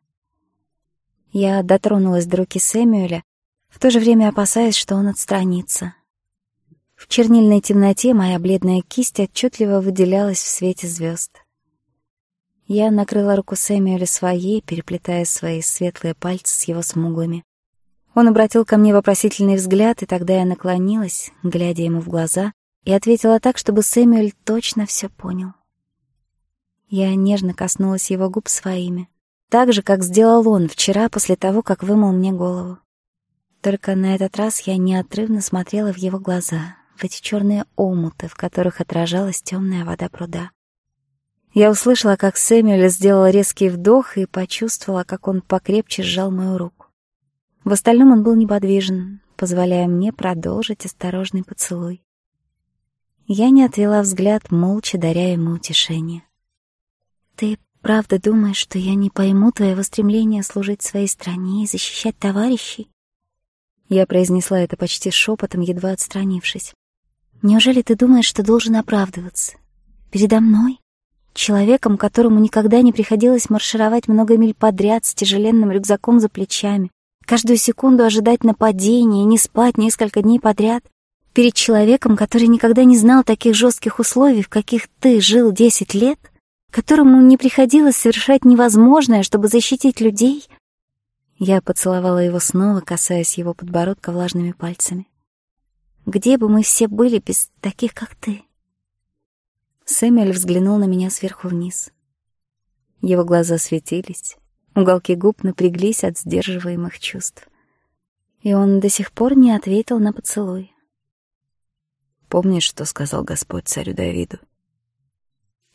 Я дотронулась до руки Сэмюэля, в то же время опасаясь, что он отстранится. В чернильной темноте моя бледная кисть отчетливо выделялась в свете звезд. Я накрыла руку Сэмюэля своей, переплетая свои светлые пальцы с его смуглыми. Он обратил ко мне вопросительный взгляд, и тогда я наклонилась, глядя ему в глаза, и ответила так, чтобы Сэмюэль точно все понял. Я нежно коснулась его губ своими, так же, как сделал он вчера после того, как вымыл мне голову. Только на этот раз я неотрывно смотрела в его глаза, в эти черные омуты, в которых отражалась темная вода пруда. Я услышала, как Сэмюэль сделал резкий вдох и почувствовала, как он покрепче сжал мою руку. В остальном он был неподвижен, позволяя мне продолжить осторожный поцелуй. Я не отвела взгляд, молча даря ему утешение. Ты правда думаешь, что я не пойму твоего стремления служить своей стране и защищать товарищей? Я произнесла это почти шепотом, едва отстранившись. Неужели ты думаешь, что должен оправдываться? Передо мной? Человеком, которому никогда не приходилось маршировать много миль подряд с тяжеленным рюкзаком за плечами, каждую секунду ожидать нападения, и не спать несколько дней подряд, перед человеком, который никогда не знал таких жестких условий, в каких ты жил десять лет — которому не приходилось совершать невозможное, чтобы защитить людей? Я поцеловала его снова, касаясь его подбородка влажными пальцами. «Где бы мы все были без таких, как ты?» Сэмюэль взглянул на меня сверху вниз. Его глаза светились, уголки губ напряглись от сдерживаемых чувств. И он до сих пор не ответил на поцелуй. «Помнишь, что сказал Господь царю Давиду?»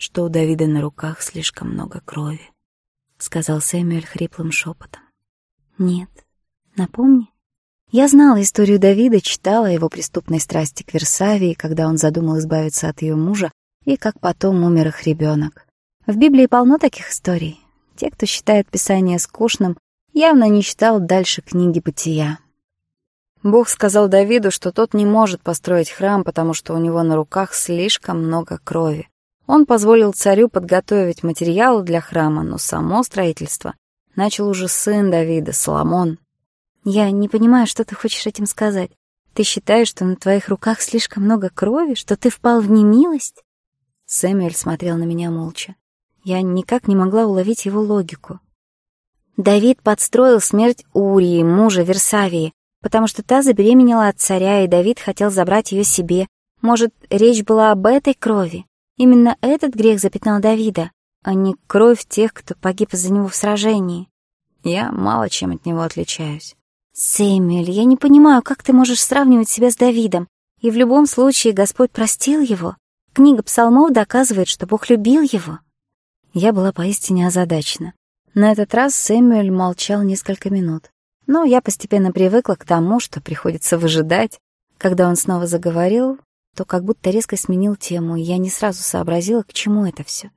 что у Давида на руках слишком много крови, — сказал Сэмюэль хриплым шепотом. Нет, напомни. Я знала историю Давида, читала его преступной страсти к Версавии, когда он задумал избавиться от ее мужа, и как потом умер их ребенок. В Библии полно таких историй. Те, кто считает Писание скучным, явно не читал дальше книги «Бытия». Бог сказал Давиду, что тот не может построить храм, потому что у него на руках слишком много крови. Он позволил царю подготовить материалы для храма, но само строительство начал уже сын Давида, Соломон. «Я не понимаю, что ты хочешь этим сказать. Ты считаешь, что на твоих руках слишком много крови, что ты впал в немилость?» Сэмюэль смотрел на меня молча. Я никак не могла уловить его логику. Давид подстроил смерть Урии, мужа Версавии, потому что та забеременела от царя, и Давид хотел забрать ее себе. Может, речь была об этой крови? Именно этот грех запятнал Давида, а не кровь тех, кто погиб из-за него в сражении. Я мало чем от него отличаюсь. Сэмюэль, я не понимаю, как ты можешь сравнивать себя с Давидом. И в любом случае Господь простил его. Книга псалмов доказывает, что Бог любил его. Я была поистине озадачена. На этот раз Сэмюэль молчал несколько минут. Но я постепенно привыкла к тому, что приходится выжидать. Когда он снова заговорил, то как будто резко сменил тему, и я не сразу сообразила, к чему это все.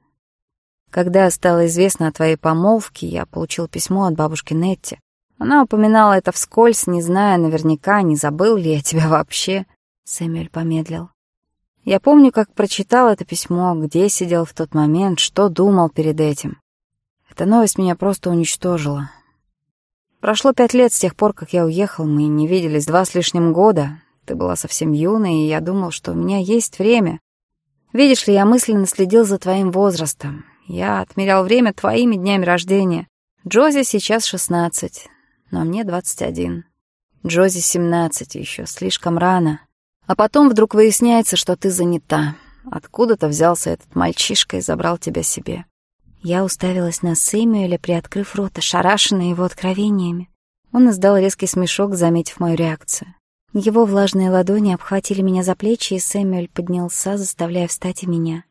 Когда стало известно о твоей помолвке, я получил письмо от бабушки Нетти. Она упоминала это вскользь, не зная наверняка, не забыл ли я тебя вообще. Сэмюэль помедлил. Я помню, как прочитал это письмо, где сидел в тот момент, что думал перед этим. Эта новость меня просто уничтожила. Прошло пять лет с тех пор, как я уехал, мы не виделись два с лишним года, ты была совсем юной, и я думал, что у меня есть время. Видишь ли, я мысленно следил за твоим возрастом. Я отмерял время твоими днями рождения. Джози сейчас шестнадцать, но мне двадцать один. Джози семнадцать еще, слишком рано. А потом вдруг выясняется, что ты занята. Откуда-то взялся этот мальчишка и забрал тебя себе. Я уставилась на Сэмюэля, приоткрыв рот, ошарашенный его откровениями. Он издал резкий смешок, заметив мою реакцию. Его влажные ладони обхватили меня за плечи, и Сэмюэль поднялся, заставляя встать и меня.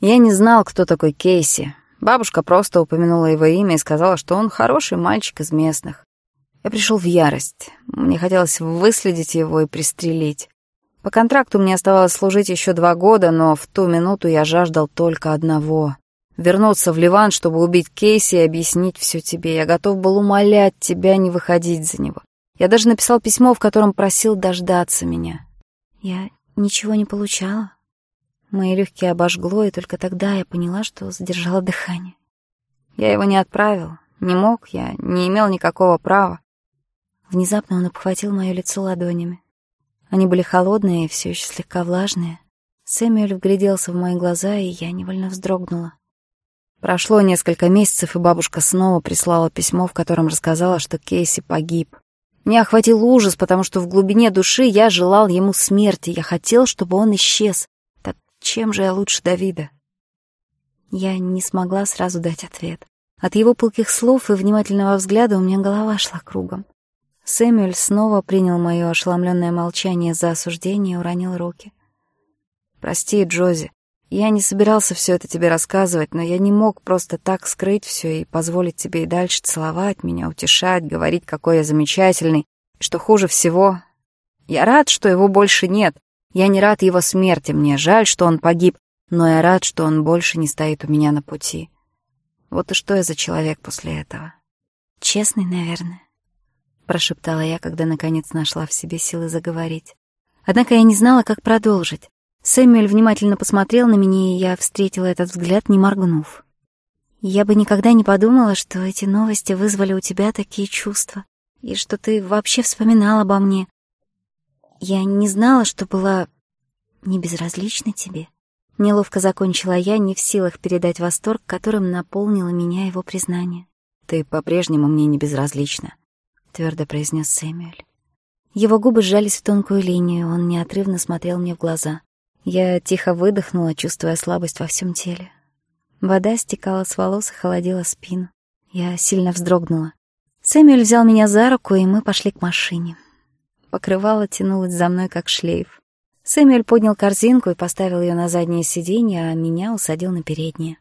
Я не знал, кто такой Кейси. Бабушка просто упомянула его имя и сказала, что он хороший мальчик из местных. Я пришел в ярость. Мне хотелось выследить его и пристрелить. По контракту мне оставалось служить еще два года, но в ту минуту я жаждал только одного — вернуться в Ливан, чтобы убить Кейси и объяснить все тебе. Я даже написал письмо, в котором просил дождаться меня. Я ничего не получала. Мои легкие обожгло, и только тогда я поняла, что задержала дыхание. Я его не отправил, не мог я, не имел никакого права. Внезапно он обхватил мое лицо ладонями. Они были холодные и все еще слегка влажные. Сэмюэль вгляделся в мои глаза, и я невольно вздрогнула. Прошло несколько месяцев, и бабушка снова прислала письмо, в котором рассказала, что Кейси погиб. Я охватил ужас, потому что в глубине души я желал ему смерти, я хотел, чтобы он исчез. Так чем же я лучше Давида? Я не смогла сразу дать ответ. От его пылких слов и внимательного взгляда у меня голова шла кругом. Сэмюэль снова принял мое ошеломленное молчание за осуждение и уронил руки. «Прости, Джози, я не собирался все это тебе рассказывать, но я не мог просто так скрыть все и позволить тебе и дальше целовать меня, утешать, говорить, какой я замечательный, и что хуже всего, я рад, что его больше нет. Я не рад его смерти, мне жаль, что он погиб, но я рад, что он больше не стоит у меня на пути. Вот и что я за человек после этого? Честный, наверное, прошептала я, когда наконец нашла в себе силы заговорить. Однако я не знала, как продолжить. Сэмюэль внимательно посмотрел на меня, и я встретила этот взгляд, не моргнув. Я бы никогда не подумала, что эти новости вызвали у тебя такие чувства, и что ты вообще вспоминал обо мне. Я не знала, что была не безразлична тебе. Неловко закончила я, не в силах передать восторг, которым наполнило меня его признание. «Ты по-прежнему мне не безразлична», — твердо произнес Сэмюэль. Его губы сжались в тонкую линию, он неотрывно смотрел мне в глаза. Я тихо выдохнула, чувствуя слабость во всем теле. Вода стекала с волос и холодила спину. Я сильно вздрогнула. Сэмюэль взял меня за руку, и мы пошли к машине. Покрывало тянулось за мной, как шлейф. Сэмюэль поднял корзинку и поставил ее на заднее сиденье, а меня усадил на переднее.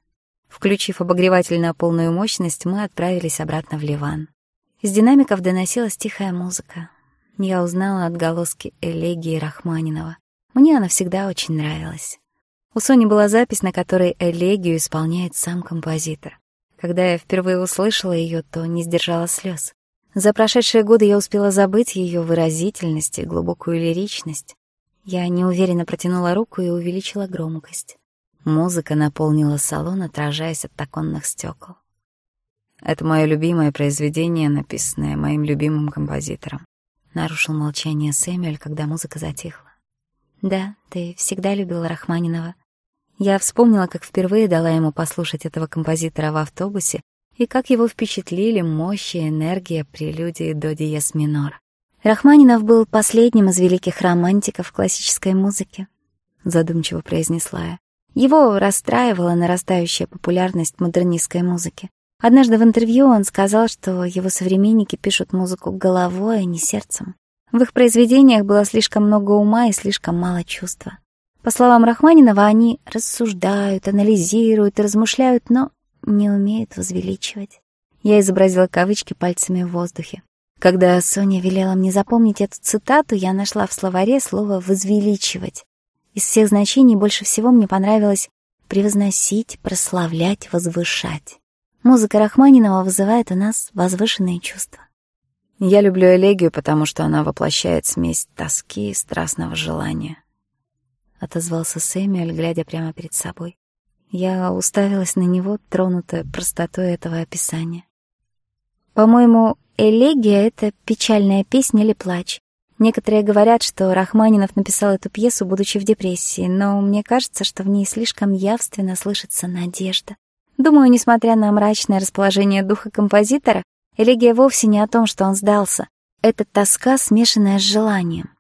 Включив обогреватель на полную мощность, мы отправились обратно Мне она всегда очень нравилась. У Сони была запись, на которой элегию исполняет сам композитор. Когда я впервые услышала ее, то не сдержала слез. За прошедшие годы я успела забыть ее выразительность и глубокую лиричность. Я неуверенно протянула руку и увеличила громкость. Музыка наполнила салон, отражаясь от оконных стекол. «Это мое любимое произведение, написанное моим любимым композитором», — нарушил молчание Сэмюэль, когда музыка затихла. Да, ты всегда любил Рахманинова. Я вспомнила, как впервые дала ему послушать этого композитора в автобусе и как его впечатлили мощь и энергия прелюдии до диез минор. Рахманинов был последним из великих романтиков классической музыки, задумчиво произнесла я. Его расстраивала нарастающая популярность модернистской музыки. Однажды в интервью он сказал, что его современники пишут музыку головой, а не сердцем. В их произведениях было слишком много ума и слишком мало чувства. По словам Рахманинова, они рассуждают, анализируют и размышляют, но не умеют возвеличивать. Я изобразила кавычки пальцами в воздухе. Когда Соня велела мне запомнить эту цитату, я нашла в словаре слово «возвеличивать». Из всех значений больше всего мне понравилось «превозносить», «прославлять», «возвышать». Музыка Рахманинова вызывает у нас возвышенные чувства. Я люблю Элегию, потому что она воплощает смесь тоски и страстного желания. Отозвался Сэмюэль, глядя прямо перед собой. Я уставилась на него, тронутая простотой этого описания. По-моему, Элегия — это печальная песня или плач. Некоторые говорят, что Рахманинов написал эту пьесу, будучи в депрессии, но мне кажется, что в ней слишком явственно слышится надежда. Думаю, несмотря на мрачное расположение духа композитора, Элегия вовсе не о том, что он сдался. Это тоска, смешанная с желанием.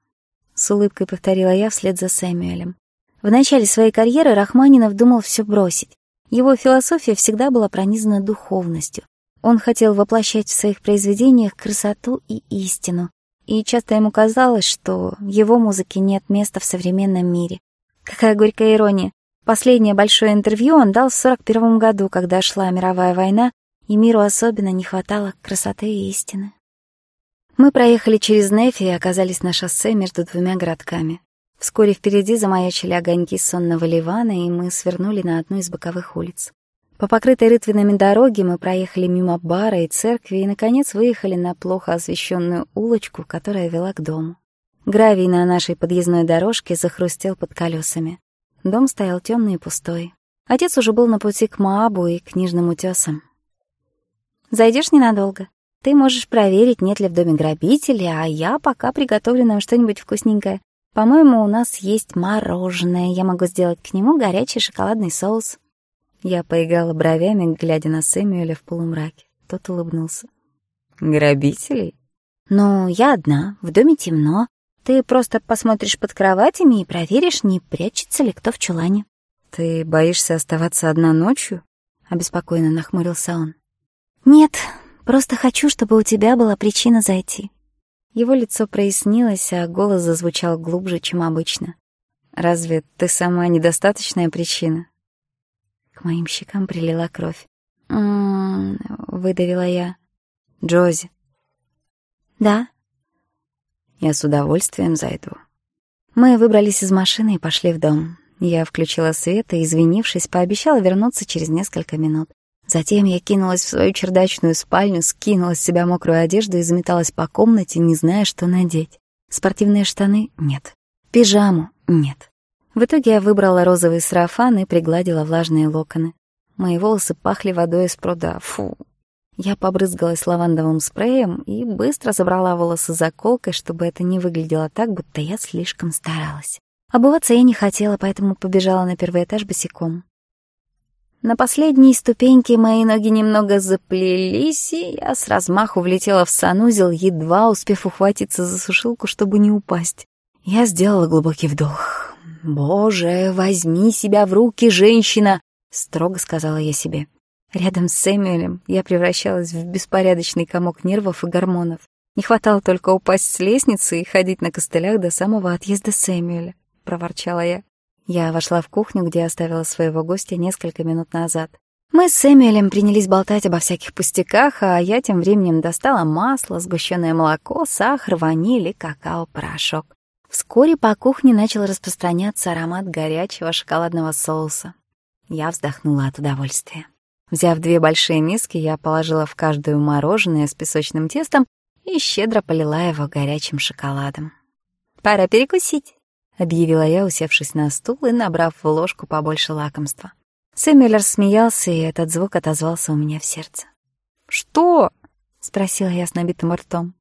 С улыбкой повторила я вслед за Сэмюэлем. В начале своей карьеры Рахманинов думал все бросить. Его философия всегда была пронизана духовностью. Он хотел воплощать в своих произведениях красоту и истину. И часто ему казалось, что его музыке нет места в современном мире. Какая горькая ирония. Последнее большое интервью он дал в 41 году, когда шла мировая война, и миру особенно не хватало красоты и истины. Мы проехали через Нефи и оказались на шоссе между двумя городками. Вскоре впереди замаячили огоньки сонного Ливана, и мы свернули на одну из боковых улиц. По покрытой рытвинами дороге мы проехали мимо бара и церкви и, наконец, выехали на плохо освещенную улочку, которая вела к дому. Гравий на нашей подъездной дорожке захрустел под колесами. Дом стоял темный и пустой. Отец уже был на пути к Маабу и к книжным утесам. Зайдешь ненадолго. Ты можешь проверить, нет ли в доме грабителя, а я пока приготовлю нам что-нибудь вкусненькое. По-моему, у нас есть мороженое. Я могу сделать к нему горячий шоколадный соус. Я поиграла бровями, глядя на Сэмюэля в полумраке. Тот улыбнулся. «Грабителей?» «Ну, я одна, в доме темно. Ты просто посмотришь под кроватями и проверишь, не прячется ли кто в чулане». «Ты боишься оставаться одна ночью?» — обеспокоенно нахмурился он. «Нет, просто хочу, чтобы у тебя была причина зайти». Его лицо прояснилось, а голос зазвучал глубже, чем обычно. «Разве ты сама недостаточная причина?» К моим щекам прилила кровь. «М -м -м, выдавила я. «Джози». «Да?» «Я с удовольствием зайду». Мы выбрались из машины и пошли в дом. Я включила свет и, извинившись, пообещала вернуться через несколько минут. Затем я кинулась в свою чердачную спальню, скинула с себя мокрую одежду и заметалась по комнате, не зная, что надеть. Спортивные штаны — нет. Пижаму — нет. В итоге я выбрала розовый сарафан и пригладила влажные локоны. Мои волосы пахли водой из пруда. Фу. Я побрызгалась лавандовым спреем и быстро забрала волосы заколкой, чтобы это не выглядело так, будто я слишком старалась. Обуваться я не хотела, поэтому побежала на первый этаж босиком. На последней ступеньке мои ноги немного заплелись, и я с размаху влетела в санузел, едва успев ухватиться за сушилку, чтобы не упасть. Я сделала глубокий вдох. «Боже, возьми себя в руки, женщина!» — строго сказала я себе. Рядом с Сэмюэлем я превращалась в беспорядочный комок нервов и гормонов. Не хватало только упасть с лестницы и ходить на костылях до самого отъезда Сэмюэля, — проворчала я. Я вошла в кухню, где оставила своего гостя несколько минут назад. Мы с Сэмюэлем принялись болтать обо всяких пустяках, а я тем временем достала масло, сгущенное молоко, сахар, ваниль и какао-порошок. Вскоре по кухне начал распространяться аромат горячего шоколадного соуса. Я вздохнула от удовольствия. Взяв две большие миски, я положила в каждую мороженое с песочным тестом и щедро полила его горячим шоколадом. «Пора перекусить», объявила я, усевшись на стул и набрав в ложку побольше лакомства. Сэмюлер смеялся, и этот звук отозвался у меня в сердце. «Что?» — спросила я с набитым ртом.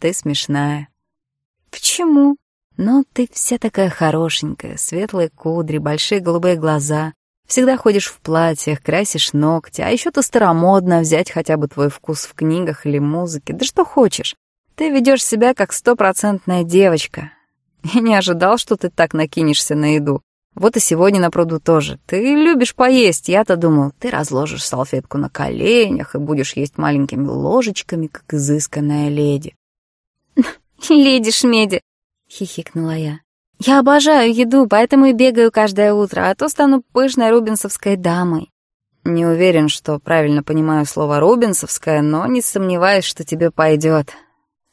«Ты смешная». «Почему?» «Ну, ты вся такая хорошенькая, светлые кудри, большие голубые глаза. Всегда ходишь в платьях, красишь ногти, а еще ты старомодно взять хотя бы твой вкус в книгах или музыке, да что хочешь. Ты ведешь себя как стопроцентная девочка, не ожидал, что ты так накинешься на еду. Вот и сегодня на пруду тоже. Ты любишь поесть, я-то думал. Ты разложишь салфетку на коленях и будешь есть маленькими ложечками, как изысканная леди. «Леди Шмеди!» — хихикнула я. «Я обожаю еду, поэтому и бегаю каждое утро, а то стану пышной рубинсовской дамой». «Не уверен, что правильно понимаю слово «рубинсовское», но не сомневаюсь, что тебе пойдет.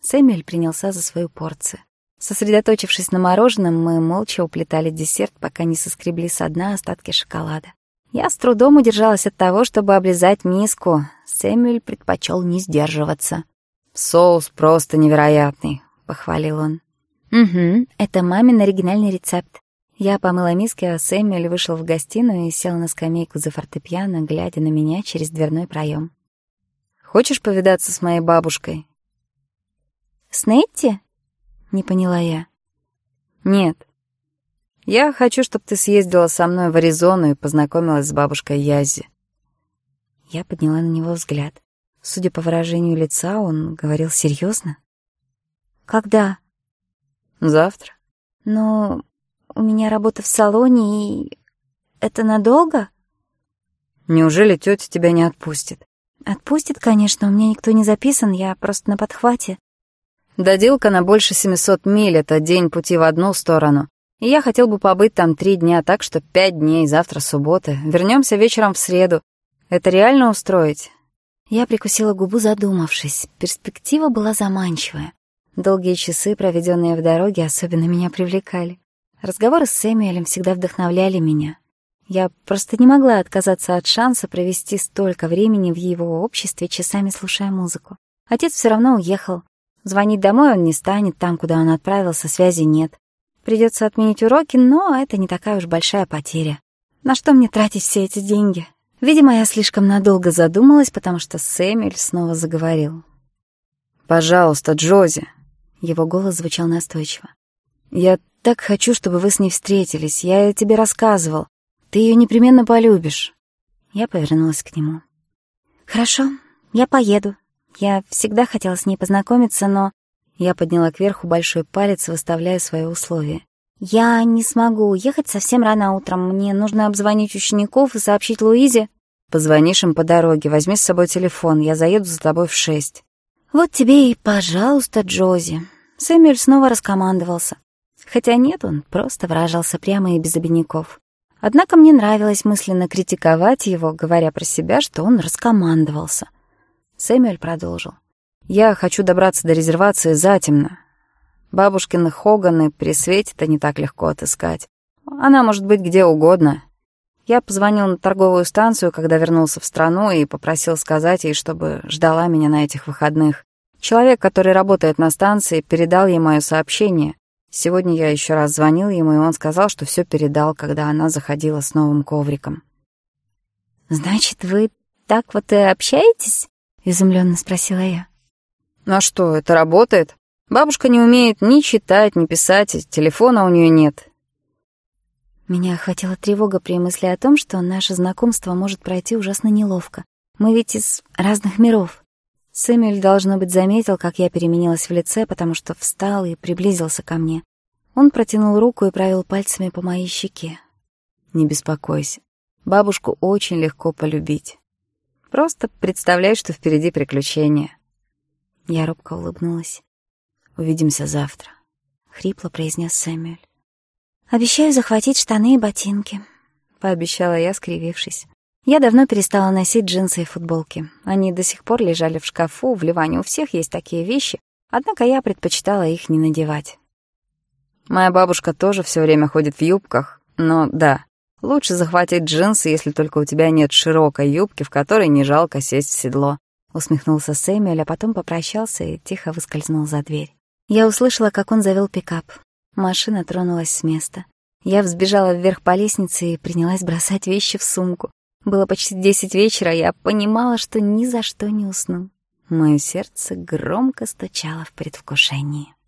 Сэмюэль принялся за свою порцию. Сосредоточившись на мороженом, мы молча уплетали десерт, пока не соскребли со дна остатки шоколада. Я с трудом удержалась от того, чтобы облизать миску. Сэмюэль предпочел не сдерживаться. «Соус просто невероятный», — похвалил он. «Угу, это мамин оригинальный рецепт». Я помыла миски, а Сэмюэль вышел в гостиную и сел на скамейку за фортепиано, глядя на меня через дверной проем. «Хочешь повидаться с моей бабушкой?» «С Нетти?» Не поняла я. Нет. Я хочу, чтобы ты съездила со мной в Аризону и познакомилась с бабушкой Язи. Я подняла на него взгляд. Судя по выражению лица, он говорил серьезно. Когда? Завтра. Но у меня работа в салоне, и это надолго? Неужели тетя тебя не отпустит? Отпустит, конечно, у меня никто не записан, я просто на подхвате. Доделка на больше 700 миль — это день пути в одну сторону. И я хотел бы побыть там три дня, так что пять дней, завтра суббота. Вернемся вечером в среду. Это реально устроить?» Я прикусила губу, задумавшись. Перспектива была заманчивая. Долгие часы, проведенные в дороге, особенно меня привлекали. Разговоры с Сэмюэлем всегда вдохновляли меня. Я просто не могла отказаться от шанса провести столько времени в его обществе, часами слушая музыку. Отец все равно уехал, Звонить домой он не станет, там, куда он отправился, связи нет. Придется отменить уроки, но это не такая уж большая потеря. На что мне тратить все эти деньги? Видимо, я слишком надолго задумалась, потому что Сэмюэль снова заговорил. «Пожалуйста, Джози!» Его голос звучал настойчиво. «Я так хочу, чтобы вы с ней встретились. Я тебе рассказывал. Ты ее непременно полюбишь». Я повернулась к нему. «Хорошо, я поеду. Я всегда хотела с ней познакомиться, но... Я подняла кверху большой палец, выставляя свои условия. «Я не смогу уехать совсем рано утром. Мне нужно обзвонить учеников и сообщить Луизе». «Позвонишь им по дороге, возьми с собой телефон, я заеду за тобой в шесть». «Вот тебе и пожалуйста, Джози». Сэмюэль снова раскомандовался. Хотя нет, он просто выражался прямо и без обиняков. Однако мне нравилось мысленно критиковать его, говоря про себя, что он раскомандовался — Сэмюэль продолжил. «Я хочу добраться до резервации затемно. Бабушкины Хоганы при свете-то не так легко отыскать. Она может быть где угодно». Я позвонил на торговую станцию, когда вернулся в страну, и попросил сказать ей, чтобы ждала меня на этих выходных. Человек, который работает на станции, передал ей мое сообщение. Сегодня я еще раз звонил ему, и он сказал, что все передал, когда она заходила с новым ковриком. «Значит, вы так вот и общаетесь?» изумленно спросила я. «А что, это работает? Бабушка не умеет ни читать, ни писать, телефона у нее нет». Меня охватила тревога при мысли о том, что наше знакомство может пройти ужасно неловко. Мы ведь из разных миров. Сэмюэль, должно быть, заметил, как я переменилась в лице, потому что встал и приблизился ко мне. Он протянул руку и провел пальцами по моей щеке. «Не беспокойся. Бабушку очень легко полюбить». Просто представляю, что впереди приключения. Я робко улыбнулась. «Увидимся завтра», — хрипло произнес Сэмюэль. «Обещаю захватить штаны и ботинки», — пообещала я, скривившись. Я давно перестала носить джинсы и футболки. Они до сих пор лежали в шкафу, в Ливане у всех есть такие вещи, однако я предпочитала их не надевать. Моя бабушка тоже все время ходит в юбках, но да, Лучше захватить джинсы, если только у тебя нет широкой юбки, в которой не жалко сесть в седло. Усмехнулся Сэмюэль, а потом попрощался и тихо выскользнул за дверь. Я услышала, как он завел пикап. Машина тронулась с места. Я взбежала вверх по лестнице и принялась бросать вещи в сумку. Было почти десять вечера, я понимала, что ни за что не усну. Мое сердце громко стучало в предвкушении.